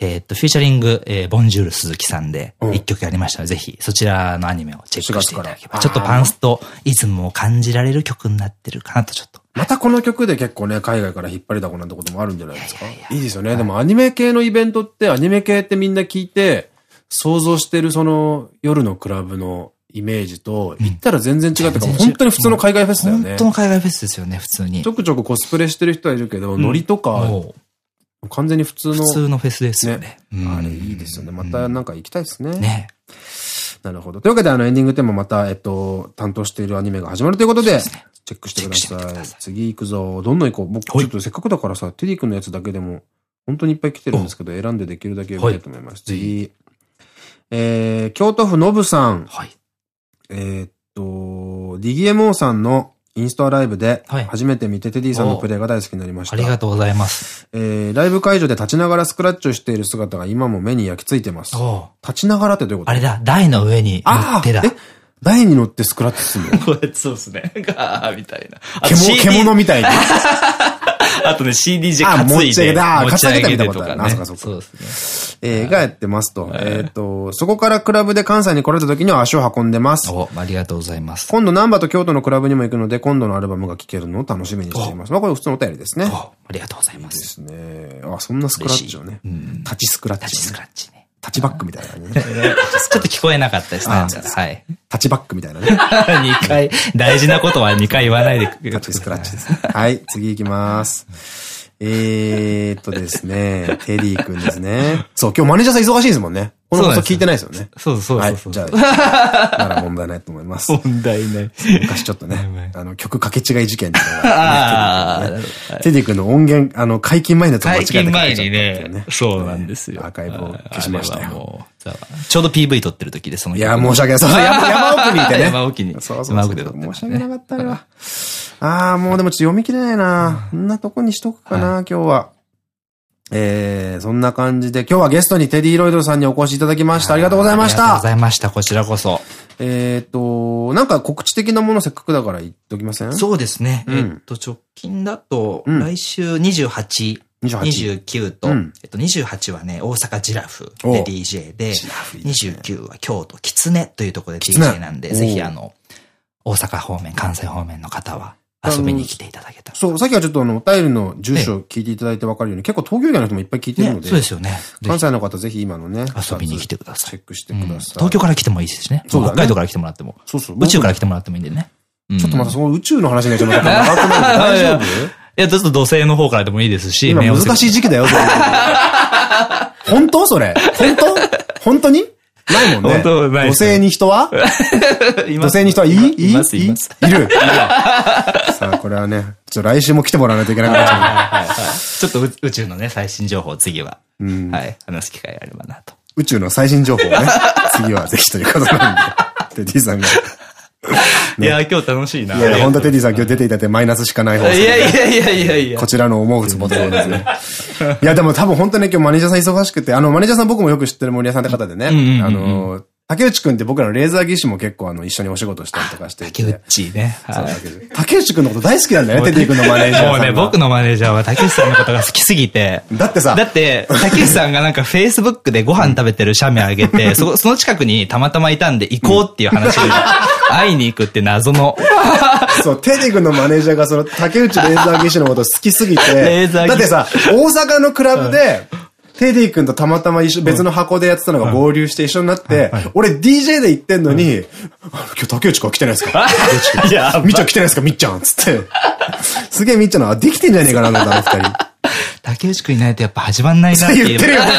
えっと、フューチャリング、えーボンジュール鈴木さんでうん、一曲やりましたので、ぜひ、そちらのアニメをチェックしていただけ4月かられば、ちょっとパンストイズムを感じられる曲になってるかなと、ちょっと。またこの曲で結構ね、海外から引っ張りだこなんてこともあるんじゃないですか。いいですよね。でもアニメ系のイベントって、アニメ系ってみんな聞いて、想像してるその夜のクラブのイメージと、行ったら全然違って本当に普通の海外フェスだよね本当。の海外フェスですよね、普通にち。ょくちょくコスプレしてる人はいるけど、ノリとか、も完全に普通うの。普通のフェスですよね。うんあれいいですよね。またなんか行きたいですね。ね。なるほど。というわけで、あの、エンディングテーマまた、えっと、担当しているアニメが始まるということで、チェックしてくださいださ。い次行くぞ。どんどん行こう。僕、ちょっとせっかくだからさ、テディ君のやつだけでも、本当にいっぱい来てるんですけど、選んでできるだけ読みたいと思います。次。えー、京都府のぶさん。はい。えーっと、ディギエモーさんのインスタライブで、はい初めて見てテディさんのプレイが大好きになりました。ありがとうございます。えー、ライブ会場で立ちながらスクラッチをしている姿が今も目に焼き付いてます。立ちながらってどういうこと？あれだ、台の上に乗あってだ。台に乗ってスクラッチするの？これ、そうですね。ガーみたいな。獣獣みたいに。あとね、CD ジェあ担いで。持ち上げた持ち上げてとかね。あそうかそうですえー、がやってますと。えっと、そこからクラブで関西に来られた時には足を運んでますね。。お、ありがとうございます。今度、南波と京都のクラブにも行くので、今度のアルバムが聴けるのを楽しみにしています。まあ、これ普通のお便りですね。お、ありがとうございま。ですすね。あ、そんなスクラッチをね。うん。タッチスクラッチ、タッチスクラッチね。タッチバックみたいなね。ちょっと聞こえなかったですね。はい。タッチバックみたいなね。2回、大事なことは2回言わないでくれタッチスクラッチですね。はい、次行きます。えーっとですね、テディ君ですね。そう、今日マネージャーさん忙しいですもんね。この放送聞いてないですよね。そうそうはい、そうそう。じゃあ、なら問題ないと思います。問題ない。昔ちょっとねはいはい、あの、曲かけ違い事件っていうのテディ君の音源、あの、解禁前のやつを間違えて解禁前にね、そうなんですよ。アーカイブを消しましたよ。ちょうど PV 撮ってる時で、そのいや、申し訳ない。山山奥にいてね。山奥にそうそうそう。山奥で撮ってま申し訳なかった、あれは。ああ、もうでもちょっと読み切れないな。こんなとこにしとくかな、今日は。えー、そんな感じで、今日はゲストにテディロイドさんにお越しいただきました。ありがとうございましありがとうごた。ざいました。こちらこそ。えっと、なんか告知的なものせっかくだから言っときません？そうですね。うんえっと、直近だと、うん来週28、28 29と、うんえっと、28はね、大阪ジラフおで DJ で、ジラフいいですね29は京都キツネというところで DJ なんで、おぜひあの、大阪方面、関西方面の方は、遊びに来ていただけたら。そう、さっきはちょっとあの、お便りの住所を聞いていただいて分かるように、結構東京以外の人もいっぱい聞いてるので。そうですよね。関西の方ぜひ今のね。遊びに来てください。チェックしてください。東京から来てもいいですしね。北海道から来てもらっても。そうそう。宇宙から来てもらってもいいんでね。ちょっとまたその宇宙の話になっちゃうの長くない 大丈夫？いや、ちょっと土星の方からでもいいですし。今難しい時期だよ、本当？それ本当？本当に？ないもんね。本当ない。土星に人は？土星に人はいい？います、います。いる？さあ、これはね、ちょっと来週も来てもらわないといけなくなっちゃう。ちょっと宇宙のね、最新情報を次は、はい、話す機会があればなと。宇宙の最新情報をね、次はぜひということなんで、テディさんが。いや、今日楽しいな。いや、本当テディさん今日出ていただいてマイナスしかない方いやいやいやいやいや。こちらの思うつぼでですね。いや、でも多分本当ね、今日マネージャーさん忙しくて、あの、マネージャーさん僕もよく知ってる森屋さんって方でね、あの、竹内くんって僕らのレーザー技師も結構あの、一緒にお仕事したりとかして竹内ね。竹内くんのこと大好きなんだよね、テディ君のマネージャー。もうね、僕のマネージャーは竹内さんのことが好きすぎて。だってさ。だって、竹内さんがなんかフェイスブックでご飯食べてる写メあげて、そ、その近くにたまたまいたんで行こうっていう話で、会いに行くって謎の。そう、テディ君のマネージャーがその竹内レーザー技師のこと好きすぎて。レーザーだってさ、大阪のクラブで、テディ君とたまたま一緒、別の箱でやってたのが合流して一緒になって、俺 DJ で行ってんのに、今日竹内君来てないですか？いや、みっちゃん来てないですか？みっちゃん。つって。すげえみっちゃんの、できてんじゃねえかな、あの二人。竹内くんいないとやっぱ始まんないなって言ってるよね。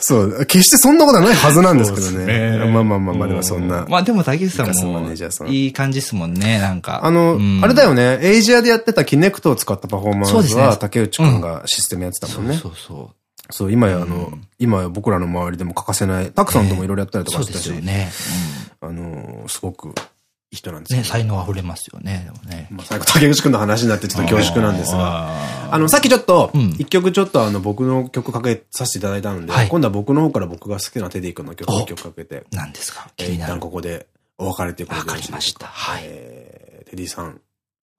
そう。決してそんなことはないはずなんですけどね。まあまあまあまあ、でもそんな。まあでも竹内さんも、いい感じですもんね、なんか。あの、あれだよね、エイジアでやってたキネクトを使ったパフォーマンスは、竹内くんがシステムやってたもんね。そうそう。そう、今やあの、今や僕らの周りでも欠かせない、たくさんともいろいろやったりとかしてたし。そう。あの、すごく人なんですね。才能溢れますよね、でもね。まあ、最後、竹内くんの話になってちょっと恐縮なんですが。あの、さっきちょっと、一曲ちょっとあの、僕の曲かけさせていただいたので、今度は僕の方から僕が好きなテディ君の曲を曲かけて。何ですか？気になる。一旦ここでお別れということで。わかりました。はい。テディさん、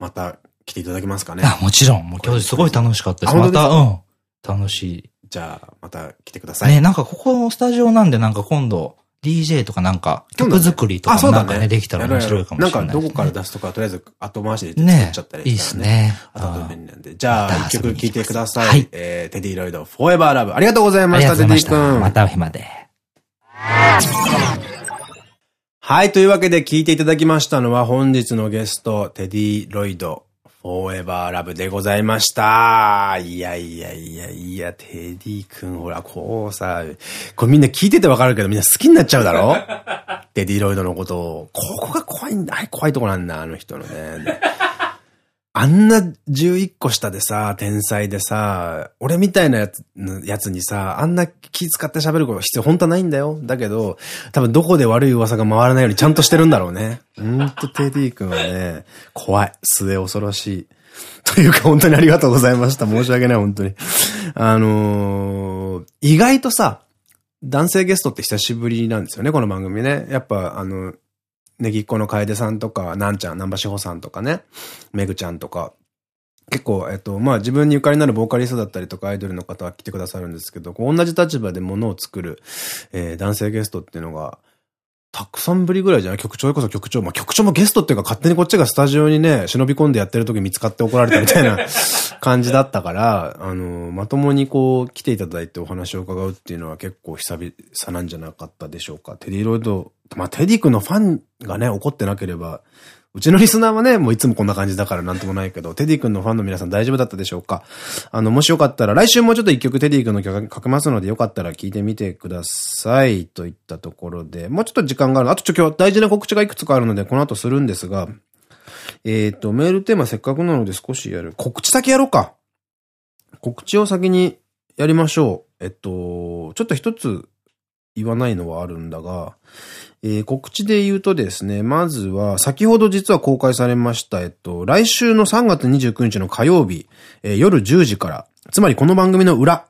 また来ていただけますかね？あ、もちろん。もう今日すごい楽しかったです。また、うん。楽しい。じゃあ、また来てください。ね、なんかここのスタジオなんでなんか今度、DJ とかなんか、曲作りとかなんかね、できたら面白いかもしれない。なんかどこから出すとか、とりあえず後回しで作っちゃったりいいですね。なんで。じゃあ、一曲聴いてください。はい。えー、テディロイド、フォーエバーラブ。ありがとうございました、テディ君。またお日まで。はい、というわけで聴いていただきましたのは本日のゲスト、テディロイド、フォーエバーラブでございました。いやいやいやいや、テディ君、ほら、こうさ、これみんな聞いててわかるけどみんな好きになっちゃうだろ？テディロイドのことを。ここが怖いんだ。怖いとこなんだ、あの人のね。あんな11個下でさ、天才でさ、俺みたいなやつやつにさ、あんな気使って喋ること必要本当はないんだよ。だけど、多分どこで悪い噂が回らないようにちゃんとしてるんだろうね。ほんとテディ君はね、怖い。末恐ろしい。というか本当にありがとうございました。申し訳ない、本当に。あのー、意外とさ、男性ゲストって久しぶりなんですよね、この番組ね。やっぱ、あの、ねぎっこの楓さんとか、なんちゃん、南波志保さんとかね、めぐちゃんとか、結構、えっと、まあ自分にゆかりのあるボーカリストだったりとかアイドルの方は来てくださるんですけど、こう同じ立場で物を作る、えー、男性ゲストっていうのが、たくさんぶりぐらいじゃない？局長こそ局長。まあ、局長もゲストっていうか勝手にこっちがスタジオにね、忍び込んでやってる時見つかって怒られたみたいな 感じだったから、あの、まともにこう来ていただいてお話を伺うっていうのは結構久々なんじゃなかったでしょうか。テディロイド、まあ、テディ君のファンがね、怒ってなければ、うちのリスナーはね、もういつもこんな感じだからなんともないけど、テディ君のファンの皆さん大丈夫だったでしょうか？あの、もしよかったら、来週もちょっと一曲テディ君の曲かけますので、よかったら聴いてみてください。といったところで、もうちょっと時間がある。あとちょ、今日大事な告知がいくつかあるので、この後するんですが、えっ、と、メールテーマせっかくなので少しやる。告知先やろうか。告知を先にやりましょう。えっと、ちょっと一つ言わないのはあるんだが、えー、告知で言うとですね、まずは、先ほど実は公開されました、えっと、来週の3月29日の火曜日、えー、夜10時から、つまりこの番組の裏、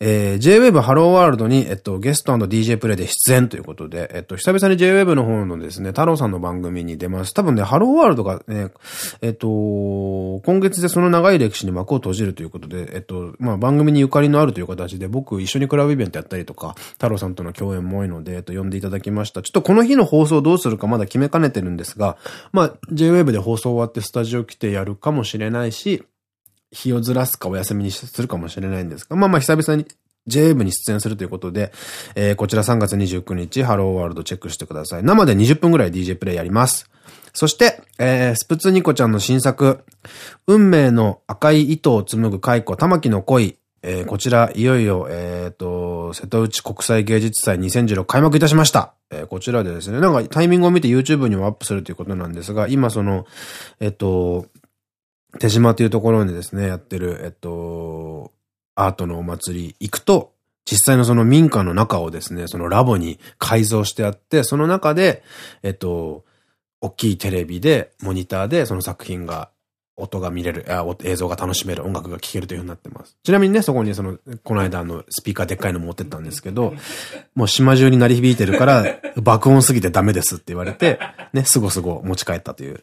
えー、J-Wave ハローワールドに、えっと、ゲスト &DJ プレイで出演ということで、えっと、久々に J-Wave の方のですね、太郎さんの番組に出ます。多分ね、ハローワールドがね、えっと、今月でその長い歴史に幕を閉じるということで、えっと、まあ、番組にゆかりのあるという形で、僕一緒にクラブイベントやったりとか、太郎さんとの共演も多いので、えっと、呼んでいただきました。ちょっとこの日の放送どうするかまだ決めかねてるんですが、まあ、J-Wave で放送終わってスタジオ来てやるかもしれないし、日をずらすかお休みにするかもしれないんですが、まあまあ久々に j 部に出演するということで、えー、こちら3月29日、ハローワールドチェックしてください。生で20分ぐらい DJ プレイやります。そして、えー、スプツニコちゃんの新作、運命の赤い糸を紡ぐ蚕、玉木の恋、えー、こちら、いよいよ、えっ、ー、と、瀬戸内国際芸術祭2016開幕いたしました。えー、こちらでですね、なんかタイミングを見て YouTube にもアップするということなんですが、今その、えっ、と、手島というところでですね、やってる、えっと、アートのお祭り行くと、実際のその民家の中をですね、そのラボに改造してあって、その中で、えっと、大きいテレビで、モニターでその作品が音が見れる、映像が楽しめる、音楽が聴けるという風になってます。ちなみにね、そこにその、この間あの、スピーカーでっかいの持ってったんですけど、もう島中に鳴り響いてるから、爆音すぎてダメですって言われて、ね、すごすご持ち帰ったという、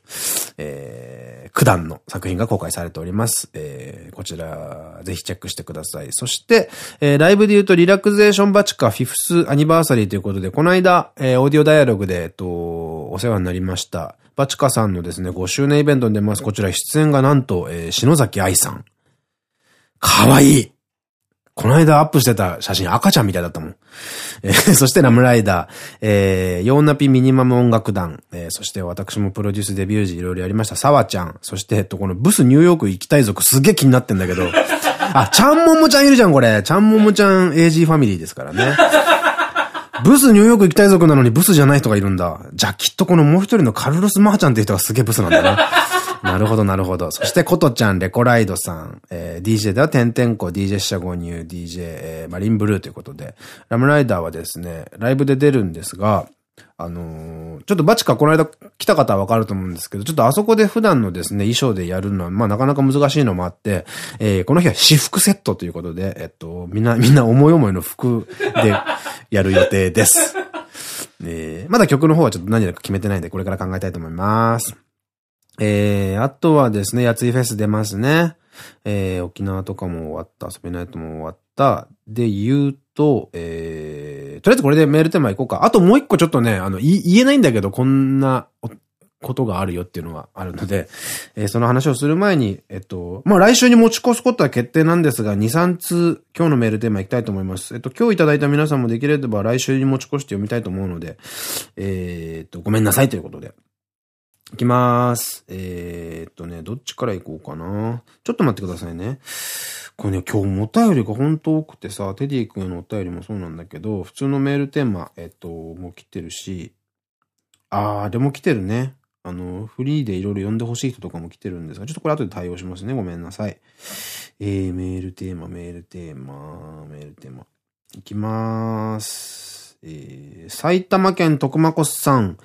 えー、九段の作品が公開されております。えー、こちら、ぜひチェックしてください。そして、えー、ライブで言うと、リラクゼーションバチカフィフスアニバーサリーということで、この間、えー、オーディオダイアログで、えっと、お世話になりました。バチカさんのですね、5周年イベントに出ます。こちら出演がなんと、えー、篠崎愛さん。かわいいこの間アップしてた写真赤ちゃんみたいだったもん。えー、そしてラムライダー、えー、ヨーナピミニマム音楽団、えー、そして私もプロデュースデビュー時いろいろやりました、サワちゃん、そして、えっと、このブスニューヨーク行きたい族すげえ気になってんだけど、あ、ちゃんももちゃんいるじゃん、これ。ちゃんももちゃん AG ファミリーですからね。ブスニューヨーク行きたい族なのにブスじゃない人がいるんだ。じゃあきっとこのもう一人のカルロス・マーちゃんっていう人がすげえブスなんだね。なるほど、なるほど。そして、コトちゃん、レコライドさん、えー、DJ では、てんてんこ、DJ シャゴニュー、DJ、えー、マリンブルーということで、ラムライダーはですね、ライブで出るんですが、あのー、ちょっとバチカこの間来た方はわかると思うんですけど、ちょっとあそこで普段のですね、衣装でやるのは、まあなかなか難しいのもあって、えー、この日は私服セットということで、えっと、みんな、みんな思い思いの服でやる予定です。えー、まだ曲の方はちょっと何だか決めてないんで、これから考えたいと思います。えー、あとはですね、やついフェス出ますね。えー、沖縄とかも終わった、遊べないとも終わった。で、言うと、えー、とりあえずこれでメールテーマいこうか。あともう一個ちょっとね、あの、言えないんだけど、こんなことがあるよっていうのがあるので、えー、その話をする前に、えっと、まあ、来週に持ち越すことは決定なんですが、2、3通、今日のメールテーマいきたいと思います。えっと、今日いただいた皆さんもできれば来週に持ち越して読みたいと思うので、えー、っと、ごめんなさいということで。いきまーす。えー、っとね、どっちから行こうかな。ちょっと待ってくださいね。これね、今日もお便りが本当多くてさ、テディ君のお便りもそうなんだけど、普通のメールテーマ、えっと、もう来てるし、あー、でも来てるね。あの、フリーでいろいろ読んでほしい人とかも来てるんですが、ちょっとこれ後で対応しますね。ごめんなさい。えー、メールテーマ、メールテーマ、メールテーマ。いきまーす。えー、埼玉県徳間コスさん、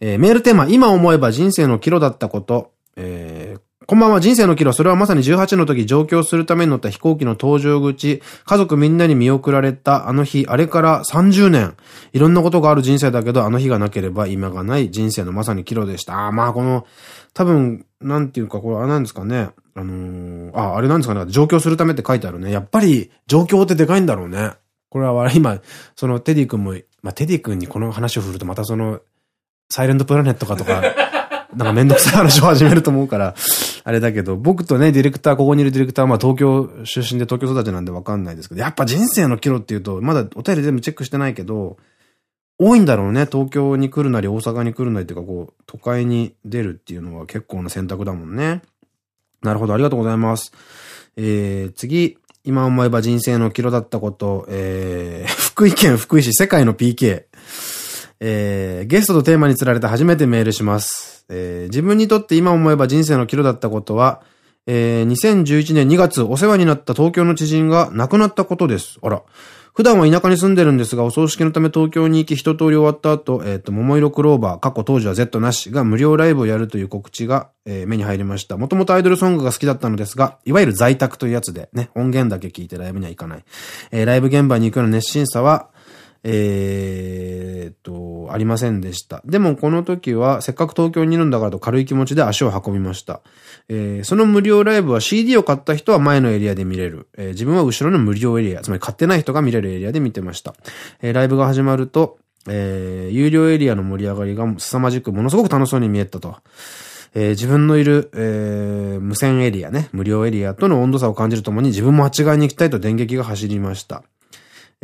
えー、メールテーマ、今思えば人生の岐路だったこと、えー、こんばんは、人生の岐路。それはまさに18の時上京するために乗った飛行機の搭乗口、家族みんなに見送られたあの日、あれから30年。いろんなことがある人生だけど、あの日がなければ今がない人生のまさに岐路でした。あまあ、この、多分、なんていうか、これ、あれ、なんですかね。あのー、あ、あれなんですかね。上京するためって書いてあるね。やっぱり、上京ってでかいんだろうね。これは今、そのテディ君も、まあ、テディ君にこの話を振るとまたその、サイレントプラネットかとか、なんかめんどくさい話を始めると思うから、あれだけど、僕とね、ディレクター、ここにいるディレクターはまあ東京出身で東京育ちなんでわかんないですけど、やっぱ人生の岐路っていうと、まだお便り全部チェックしてないけど、多いんだろうね。東京に来るなり大阪に来るなりっていうか、こう、都会に出るっていうのは結構な選択だもんね。なるほど、ありがとうございます。えー、次、今思えば人生の岐路だったこと、えー、福井県福井市世界の PK。えー、ゲストとテーマに釣られて初めてメールします。えー、自分にとって今思えば人生の岐路だったことは、えー、2011年2月、お世話になった東京の知人が亡くなったことです。あら。普段は田舎に住んでるんですが、お葬式のため東京に行き一通り終わった後、えっ、ー、と、桃色クローバー、過去当時は Z なしが無料ライブをやるという告知が、えー、目に入りました。もともとアイドルソングが好きだったのですが、いわゆる在宅というやつでね、音源だけ聞いてライブには行かない。えー、ライブ現場に行くような熱心さは、えー、と、ありませんでした。でもこの時は、せっかく東京にいるんだからと軽い気持ちで足を運びました。えー、その無料ライブは CD を買った人は前のエリアで見れる。えー、自分は後ろの無料エリア、つまり買ってない人が見れるエリアで見てました。えー、ライブが始まると、えー、有料エリアの盛り上がりが凄まじくものすごく楽しそうに見えたと。えー、自分のいる、えー、無線エリアね、無料エリアとの温度差を感じるともに自分もあっち側に行きたいと電撃が走りました。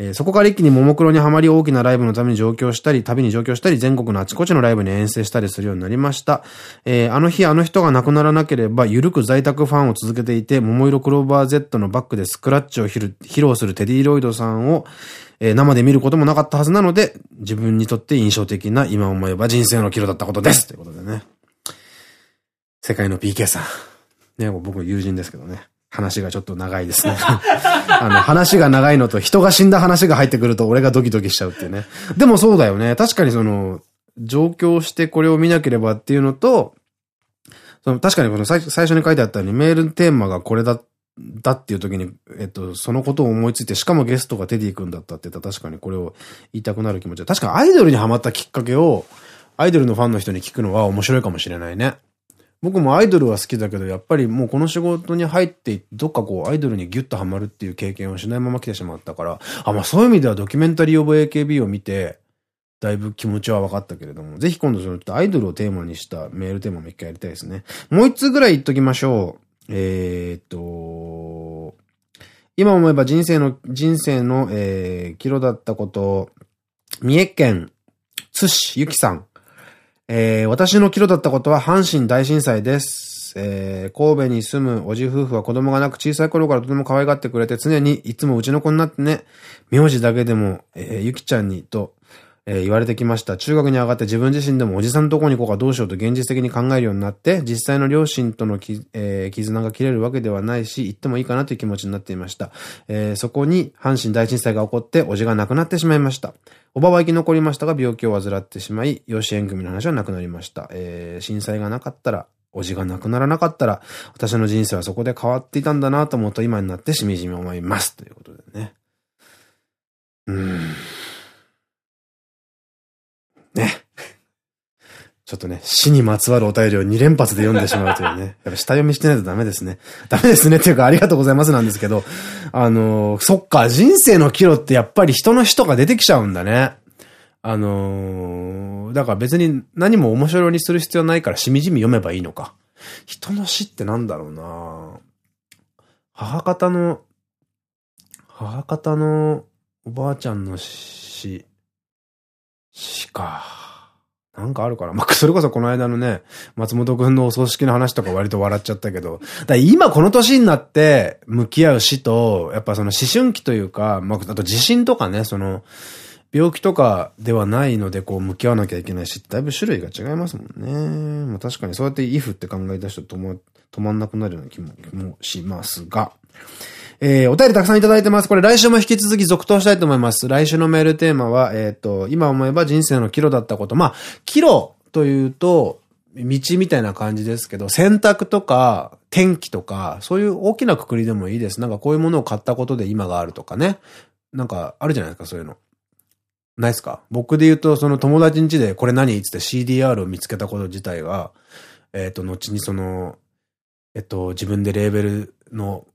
えー、そこから一気にももクロにはまり大きなライブのために上京したり、旅に上京したり、全国のあちこちのライブに遠征したりするようになりました。えー、あの日あの人が亡くならなければ、ゆるく在宅ファンを続けていて、桃色クローバー Z のバックでスクラッチを披露するテディロイドさんを、えー、生で見ることもなかったはずなので、自分にとって印象的な今思えば人生の岐路だったことです。ということでね。世界の PK さん。ね、僕友人ですけどね。話がちょっと長いですね。あの、話が長いのと人が死んだ話が入ってくると俺がドキドキしちゃうっていうね。でもそうだよね。確かにその、上京してこれを見なければっていうのと、その確かにこの最最初に書いてあったようにメールテーマがこれだ、だっていう時に、えっと、そのことを思いついて、しかもゲストがテディ君だったって言ったら確かにこれを言いたくなる気持ちは。確かアイドルにハマったきっかけを、アイドルのファンの人に聞くのは面白いかもしれないね。僕もアイドルは好きだけど、やっぱりもうこの仕事に入って、どっかこうアイドルにギュッとハマるっていう経験をしないまま来てしまったから、あ、まあそういう意味ではドキュメンタリーオブ AKB を見て、だいぶ気持ちは分かったけれども、ぜひ今度そのアイドルをテーマにしたメールテーマも一回やりたいですね。もう一つぐらい言っときましょう。えー、っと、今思えば人生の、人生の、えー、キロだったこと、三重県津市ゆきさん。えー、私の岐路だったことは阪神大震災です。えー、神戸に住むおじ夫婦は子供がなく小さい頃からとても可愛がってくれて常にいつもうちの子になってね、名字だけでも、えー、ゆきちゃんにと、えー、言われてきました。中学に上がって自分自身でもおじさんのとこに行こうかどうしようと現実的に考えるようになって、実際の両親とのき、えー、絆が切れるわけではないし、行ってもいいかなという気持ちになっていました。えー、そこに阪神大震災が起こって、おじが亡くなってしまいました。おばは生き残りましたが、病気を患ってしまい、養子縁組の話はなくなりました。えー、震災がなかったら、おじが亡くならなかったら、私の人生はそこで変わっていたんだなと思うと今になってしみじみ思います。ということでね。うーん。ね。ちょっとね、死にまつわるお便りを2連発で読んでしまうというね。やっぱ下読みしてないとダメですね。ダメですねっていうかありがとうございますなんですけど、あのー、そっか、人生の岐路ってやっぱり人の人が出てきちゃうんだね。あのー、だから別に何も面白にする必要ないからしみじみ読めばいいのか。人の死ってなんだろうな母方の、母方のおばあちゃんの死、死か。なんかあるから。まあ、それこそこの間のね、松本くんのお葬式の話とか割と笑っちゃったけど、だ今この年になって向き合う死と、やっぱその思春期というか、まあ、あと地震とかね、その、病気とかではないので、こう、向き合わなきゃいけないし、だいぶ種類が違いますもんね。まあ、確かにそうやって if って考えた人とも止まんなくなるような気もしますが。えー、お便りたくさんいただいてます。これ来週も引き続き続投したいと思います。来週のメールテーマは、えっ、ー、と、今思えば人生の岐路だったこと。まあ、岐路というと、道みたいな感じですけど、選択とか、天気とか、そういう大きなくくりでもいいです。なんかこういうものを買ったことで今があるとかね。なんか、あるじゃないですか、そういうの。ないですか？僕で言うと、その友達ん家でこれ何？つって CDR を見つけたこと自体が、えっ、ー、と、後にその、えっと、自分でレーベルの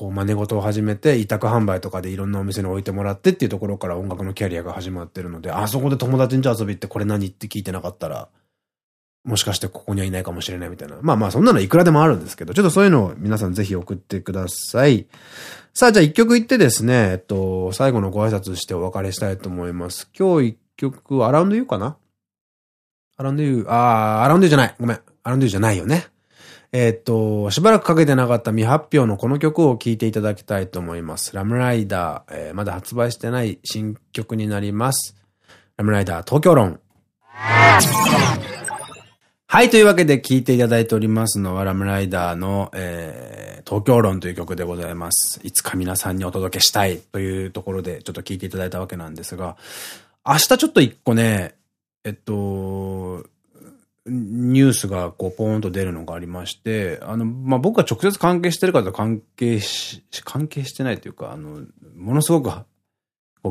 こう真似事を始めて委託販売とかでいろんなお店に置いてもらってっていうところから音楽のキャリアが始まってるので、あそこで友達んち遊びってこれ何って聞いてなかったら、もしかしてここにはいないかもしれないみたいな。まあまあそんなのいくらでもあるんですけど、ちょっとそういうのを皆さんぜひ送ってください。さあじゃあ一曲言ってですね、えっと、最後のご挨拶してお別れしたいと思います。今日一曲、アラウンドユーかな？アラウンドユー、あー、アラウンドユーじゃない。ごめん。アラウンドユーじゃないよね。えっと、しばらくかけてなかった未発表のこの曲を聴いていただきたいと思います。ラムライダー、えー、まだ発売してない新曲になります。ラムライダー東京論。はい、というわけで聴いていただいておりますのは、ラムライダーの、えー、東京論という曲でございます。いつか皆さんにお届けしたいというところで、ちょっと聴いていただいたわけなんですが、明日ちょっと一個ね、えっと、ニュースがこうポーンと出るのがありまして、あの、まあ、僕が直接関係してるかと関係し、関係してないというか、あの、ものすごく、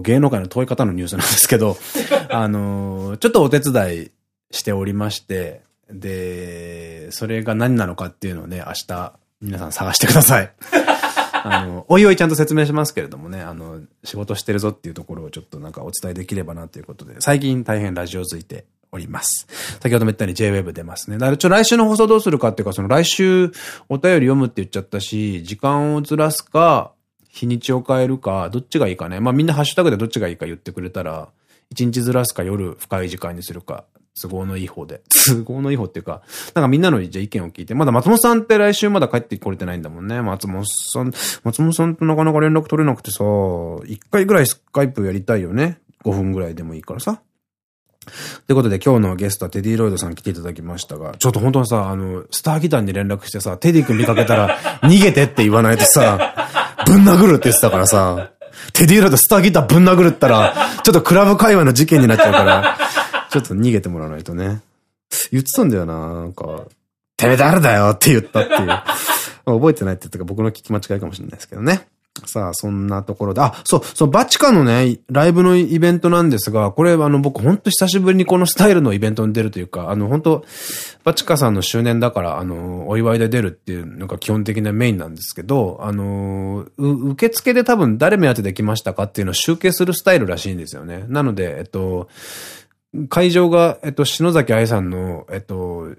芸能界の遠い方のニュースなんですけど、あの、ちょっとお手伝いしておりまして、で、それが何なのかっていうのをね、明日、皆さん探してください。あの、おいおいちゃんと説明しますけれどもね、あの、仕事してるぞっていうところをちょっとなんかお伝えできればなということで、最近大変ラジオづいております。先ほども言ったように J-Web 出ますね。だからちょ、来週の放送どうするかっていうか、その来週お便り読むって言っちゃったし、時間をずらすか、日にちを変えるか、どっちがいいかね。まあみんなハッシュタグでどっちがいいか言ってくれたら、一日ずらすか夜深い時間にするか、都合のいい方で。都合のいい方っていうか、なんかみんなのじゃ意見を聞いて、まだ松本さんって来週まだ帰ってこれてないんだもんね。松本さん、松本さんとなかなか連絡取れなくてさ、一回ぐらいスカイプやりたいよね。5分ぐらいでもいいからさ。ということで今日のゲストはテディロイドさん来ていただきましたが、ちょっと本当にさ、あの、スターギターに連絡してさ、テディ君見かけたら 逃げてって言わないとさ、ぶん殴るって言ってたからさ、テディロイドスターギターぶん殴るったら、ちょっとクラブ会話の事件になっちゃうから、ちょっと逃げてもらわないとね。言ってたんだよな、なんか、てめえ誰だよって言ったっていう。覚えてないって言ったか僕の聞き間違いかもしれないですけどね。さあ、そんなところで、あ、そう、そう、バチカのね、ライブのイベントなんですが、これ、あの、僕、ほんと久しぶりにこのスタイルのイベントに出るというか、あの、本当バチカさんの周年だから、あの、お祝いで出るっていうのが基本的なメインなんですけど、あの、受付で多分誰目当てできましたかっていうのを集計するスタイルらしいんですよね。なので、えっと、会場が、えっと、篠崎愛さんの、えっと、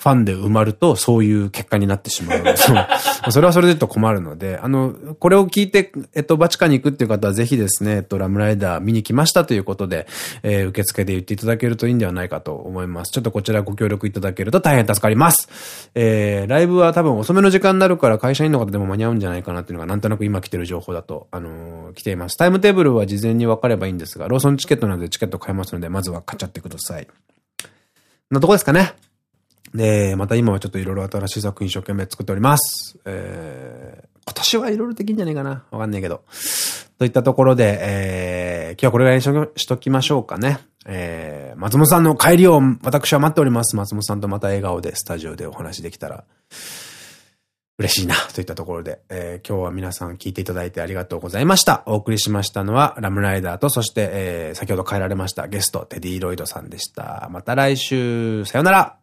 ファンで埋まると、そういう結果になってしまう。そう。それはそれでと困るので、あの、これを聞いて、えっと、バチカに行くっていう方はぜひですね、えっと、ラムライダー見に来ましたということで、えー、受付で言っていただけるといいんではないかと思います。ちょっとこちらご協力いただけると大変助かります。えー、ライブは多分遅めの時間になるから会社員の方でも間に合うんじゃないかなっていうのがなんとなく今来てる情報だと、あのー、来ています。タイムテーブルは事前に分かればいいんですが、ローソンチケットなどでチケット買えますので、まずは買っちゃってください。なとこですかね。で、また今はちょっといろいろ新しい作品一生懸命作っております。えー、今年はいろいろできんじゃねえかなわかんないけど。といったところで、えー、今日はこれぐらいにしときましょうかね。えー、松本さんの帰りを私は待っております。松本さんとまた笑顔でスタジオでお話できたら嬉しいな、といったところで、えー、今日は皆さん聞いていただいてありがとうございました。お送りしましたのはラムライダーと、そして、えー、先ほど帰られましたゲスト、テディ・ロイドさんでした。また来週、さよなら